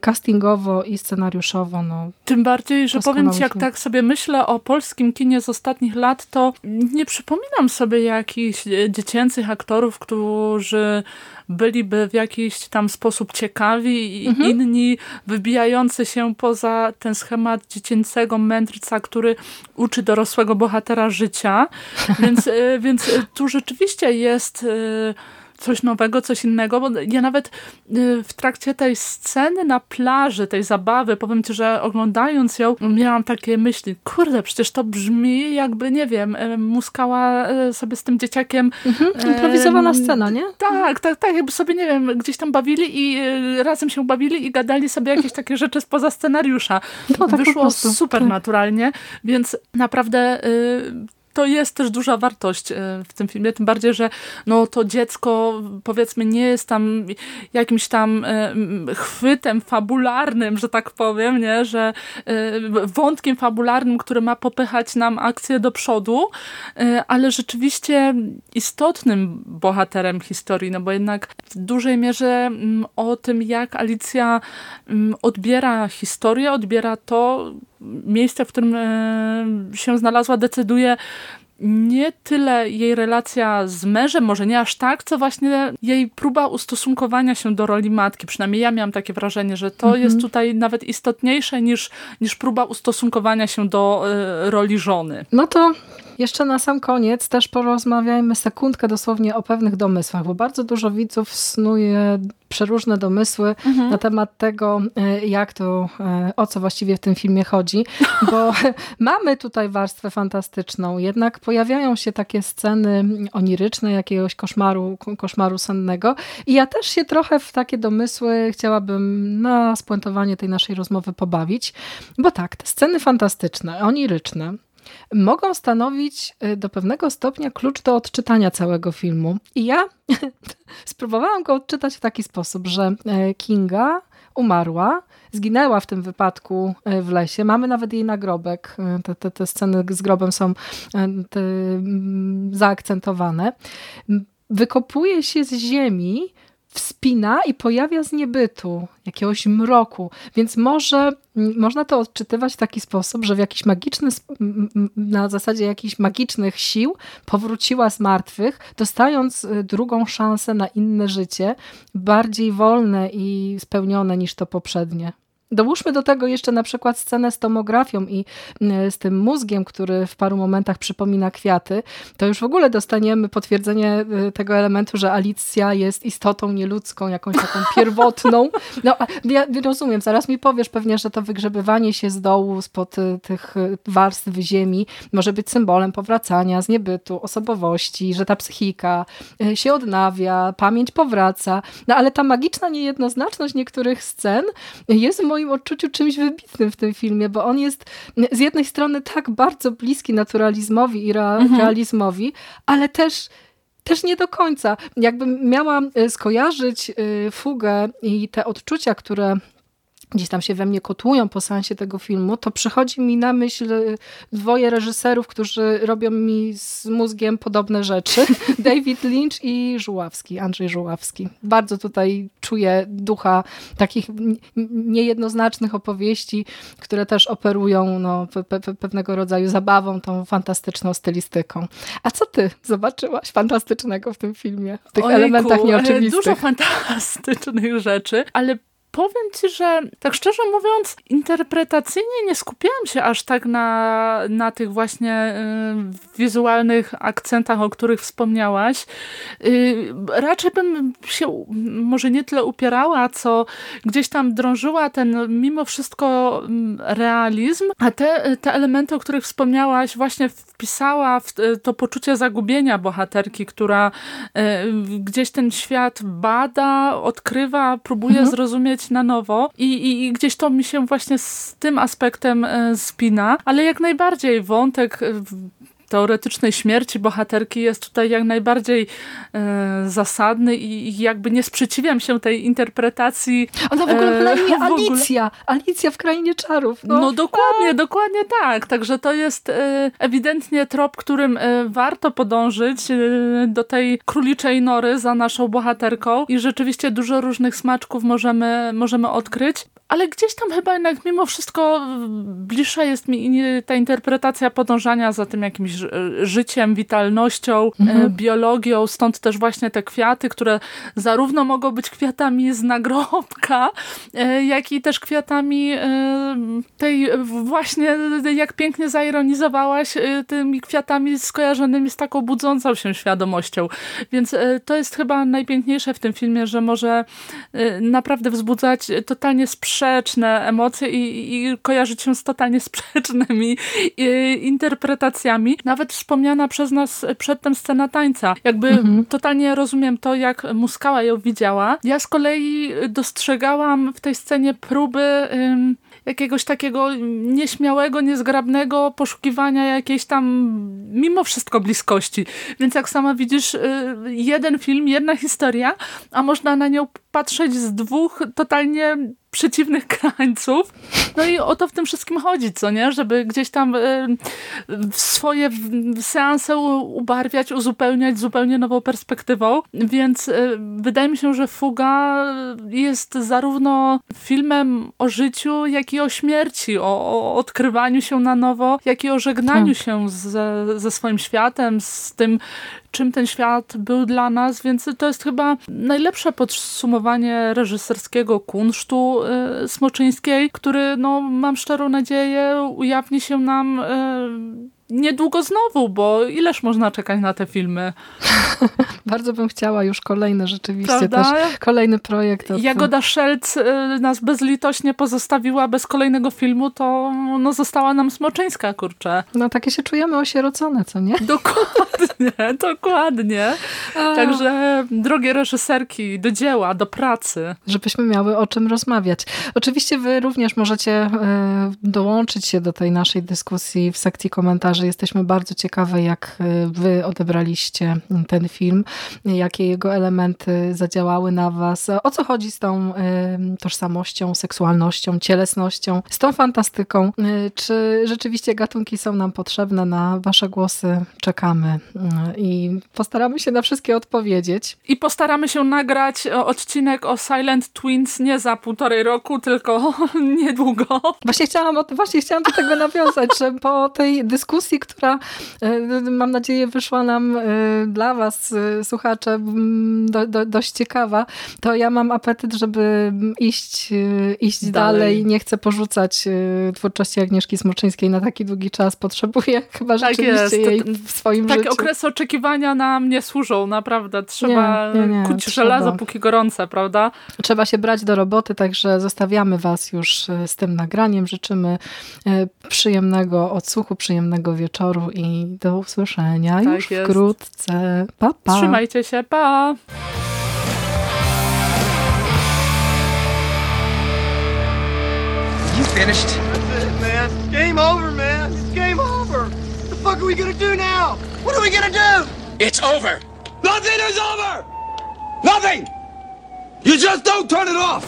castingowo i scenariuszowo. No, Tym bardziej, że powiem ci, jak tak sobie myślę o polskim kinie z ostatnich lat, to nie przypominam sobie jakichś dziecięcych aktorów, którzy byliby w jakiś tam sposób ciekawi i mhm. inni wybijający się poza ten schemat dziecięcego mędrca, który uczy dorosłego bohatera życia. Więc, e, więc tu rzeczywiście jest e, coś nowego, coś innego, bo ja nawet y, w trakcie tej sceny na plaży, tej zabawy, powiem ci, że oglądając ją, miałam takie myśli, kurde, przecież to brzmi jakby, nie wiem, y, muskała y, sobie z tym dzieciakiem. Mhm, improwizowana scena, nie? Tak, tak, tak, jakby sobie, nie wiem, gdzieś tam bawili i razem się bawili i gadali sobie jakieś takie rzeczy spoza scenariusza. No, tak Wyszło super tak. naturalnie, więc naprawdę to jest też duża wartość w tym filmie, tym bardziej, że no, to dziecko powiedzmy nie jest tam jakimś tam chwytem fabularnym, że tak powiem, nie? że wątkiem fabularnym, który ma popychać nam akcję do przodu, ale rzeczywiście istotnym bohaterem historii, no bo jednak w dużej mierze o tym, jak Alicja odbiera historię, odbiera to miejsce, w którym e, się znalazła, decyduje nie tyle jej relacja z mężem, może nie aż tak, co właśnie jej próba ustosunkowania się do roli matki. Przynajmniej ja miałam takie wrażenie, że to mhm. jest tutaj nawet istotniejsze niż, niż próba ustosunkowania się do y, roli żony. No to jeszcze na sam koniec też porozmawiajmy sekundkę dosłownie o pewnych domysłach, bo bardzo dużo widzów snuje przeróżne domysły mhm. na temat tego, e, jak to, e, o co właściwie w tym filmie chodzi, bo mamy tutaj warstwę fantastyczną, jednak pojawiają się takie sceny oniryczne, jakiegoś koszmaru, koszmaru sennego i ja też się trochę w takie domysły chciałabym na spuentowanie tej naszej rozmowy pobawić, bo tak, te sceny fantastyczne, oniryczne, mogą stanowić y, do pewnego stopnia klucz do odczytania całego filmu. I ja spróbowałam go odczytać w taki sposób, że e, Kinga umarła, zginęła w tym wypadku e, w lesie. Mamy nawet jej nagrobek. E, te, te, te sceny z grobem są te, zaakcentowane. Wykopuje się z ziemi wspina i pojawia z niebytu, jakiegoś mroku. Więc może można to odczytywać w taki sposób, że w jakiś magiczny, na zasadzie jakichś magicznych sił powróciła z martwych, dostając y, drugą szansę na inne życie, bardziej wolne i spełnione niż to poprzednie. Dołóżmy do tego jeszcze na przykład scenę z tomografią i e, z tym mózgiem, który w paru momentach przypomina kwiaty, to już w ogóle dostaniemy potwierdzenie e, tego elementu, że Alicja jest istotą nieludzką, jakąś taką pierwotną. No, ja rozumiem, zaraz mi powiesz pewnie, że to wygrzebywanie się z dołu, spod e, tych warstw ziemi może być symbolem powracania z niebytu, osobowości, że ta psychika się odnawia, pamięć powraca, no ale ta magiczna niejednoznaczność niektórych scen jest w moim odczuciu czymś wybitnym w tym filmie, bo on jest z jednej strony tak bardzo bliski naturalizmowi i mhm. realizmowi, ale też też nie do końca. Jakbym miała e, skojarzyć e, fugę i te odczucia, które gdzieś tam się we mnie kotłują po sensie tego filmu, to przychodzi mi na myśl dwoje reżyserów, którzy robią mi z mózgiem podobne rzeczy. David Lynch i Żuławski, Andrzej Żuławski. Bardzo tutaj czuję ducha takich niejednoznacznych opowieści, które też operują no, pe pe pewnego rodzaju zabawą, tą fantastyczną stylistyką. A co ty zobaczyłaś fantastycznego w tym filmie? W tych Ojejku, elementach nieoczywistych? Dużo fantastycznych rzeczy, ale powiem ci, że tak szczerze mówiąc, interpretacyjnie nie skupiałam się aż tak na, na tych właśnie y, wizualnych akcentach, o których wspomniałaś. Y, raczej bym się może nie tyle upierała, co gdzieś tam drążyła ten mimo wszystko mm, realizm, a te, te elementy, o których wspomniałaś, właśnie wpisała w to poczucie zagubienia bohaterki, która y, gdzieś ten świat bada, odkrywa, próbuje mhm. zrozumieć na nowo I, i, i, gdzieś to mi się właśnie z tym aspektem e, spina, ale jak najbardziej wątek teoretycznej śmierci bohaterki jest tutaj jak najbardziej e, zasadny i, jakby nie sprzeciwiam się tej interpretacji. Ona w ogóle na imię Alicja. Alicja w Krainie Czarów. No, no dokładnie, dokładnie tak. Także to jest e, ewidentnie trop, którym e, warto podążyć e, do tej króliczej nory za naszą bohaterką i rzeczywiście dużo różnych smaczków możemy, możemy odkryć ale gdzieś tam chyba jednak mimo wszystko bliższa jest mi ta interpretacja podążania za tym jakimś życiem, witalnością, e, mhm. biologią, stąd też właśnie te kwiaty, które zarówno mogą być kwiatami z nagrobka, e, jak i też kwiatami e, tej właśnie, jak pięknie zaironizowałaś, tymi kwiatami skojarzonymi z taką budzącą się świadomością. Więc to jest chyba najpiękniejsze w tym filmie, że może naprawdę wzbudzać totalnie sprzyjające sprzeczne emocje i, i kojarzyć się z totalnie sprzecznymi interpretacjami. Nawet wspomniana przez nas przedtem scena tańca. Jakby mhm. totalnie rozumiem to, jak Muskała ją widziała. Ja z kolei dostrzegałam w tej scenie próby ym, jakiegoś takiego nieśmiałego, niezgrabnego poszukiwania jakiejś tam mimo wszystko bliskości. Więc jak sama widzisz, y, jeden film, jedna historia, a można na nią patrzeć z dwóch totalnie przeciwnych krańców. No i o to w tym wszystkim chodzi, co nie? Żeby gdzieś tam y, swoje seanse ubarwiać, uzupełniać zupełnie nową perspektywą. Więc y, wydaje mi się, że Fuga jest zarówno filmem o życiu, jak i o śmierci, o, o odkrywaniu się na nowo, jak i o żegnaniu tak. się ze, ze swoim światem, z tym, czym ten świat był dla nas, więc to jest chyba najlepsze podsumowanie reżyserskiego kunsztu y, Smoczyńskiej, który, no, mam szczerą nadzieję, ujawni się nam y, niedługo znowu, bo ileż można czekać na te filmy? Bardzo bym chciała już kolejny rzeczywiście Prawda? też, kolejny projekt. Od... Jagoda Szelc y, nas bezlitośnie pozostawiła bez kolejnego filmu, to no, została nam Smoczyńska, kurczę. No takie się czujemy osierocone, co nie? Dokładnie, dokładnie. A... Także drogie reżyserki, do dzieła, do pracy. Żebyśmy miały o czym rozmawiać. Oczywiście wy również możecie y, dołączyć się do tej naszej dyskusji w sekcji komentarzy że Jesteśmy bardzo ciekawe, jak e, wy odebraliście ten film, jakie jego elementy zadziałały na was. O co chodzi z tą e, tożsamością, seksualnością, cielesnością, z tą fantastyką? E, czy rzeczywiście gatunki są nam potrzebne? Na wasze głosy czekamy i postaramy się na wszystkie odpowiedzieć. I postaramy się nagrać odcinek o Silent Twins nie za półtorej roku, tylko niedługo. Właśnie chciałam, właśnie chciałam do tego nawiązać, że po tej dyskusji dyskusji, która e, mam nadzieję wyszła nam e, dla was, e, słuchacze, do, do, dość ciekawa, to ja mam apetyt, żeby iść, iść dalej. dalej. Nie chcę porzucać twórczości Agnieszki Smoczyńskiej na taki długi czas. Potrzebuję chyba tak rzeczywiście jej w swoim Takie życiu. Takie okresy oczekiwania nam nie służą, naprawdę. Trzeba nie, nie, nie, kuć trzeba. żelazo, póki gorące, prawda? Trzeba się brać do roboty, także zostawiamy was już z tym nagraniem. Życzymy przyjemnego odsłuchu, przyjemnego wieczoru i do usłyszenia tak już jest. wkrótce. Pa, pa. Trzymajcie się, pa! You finished? That's it, man. game over, man. It's game over. What the fuck are we gonna do now? What are we gonna do? It's over. Nothing is over! Nothing! You just don't turn it off!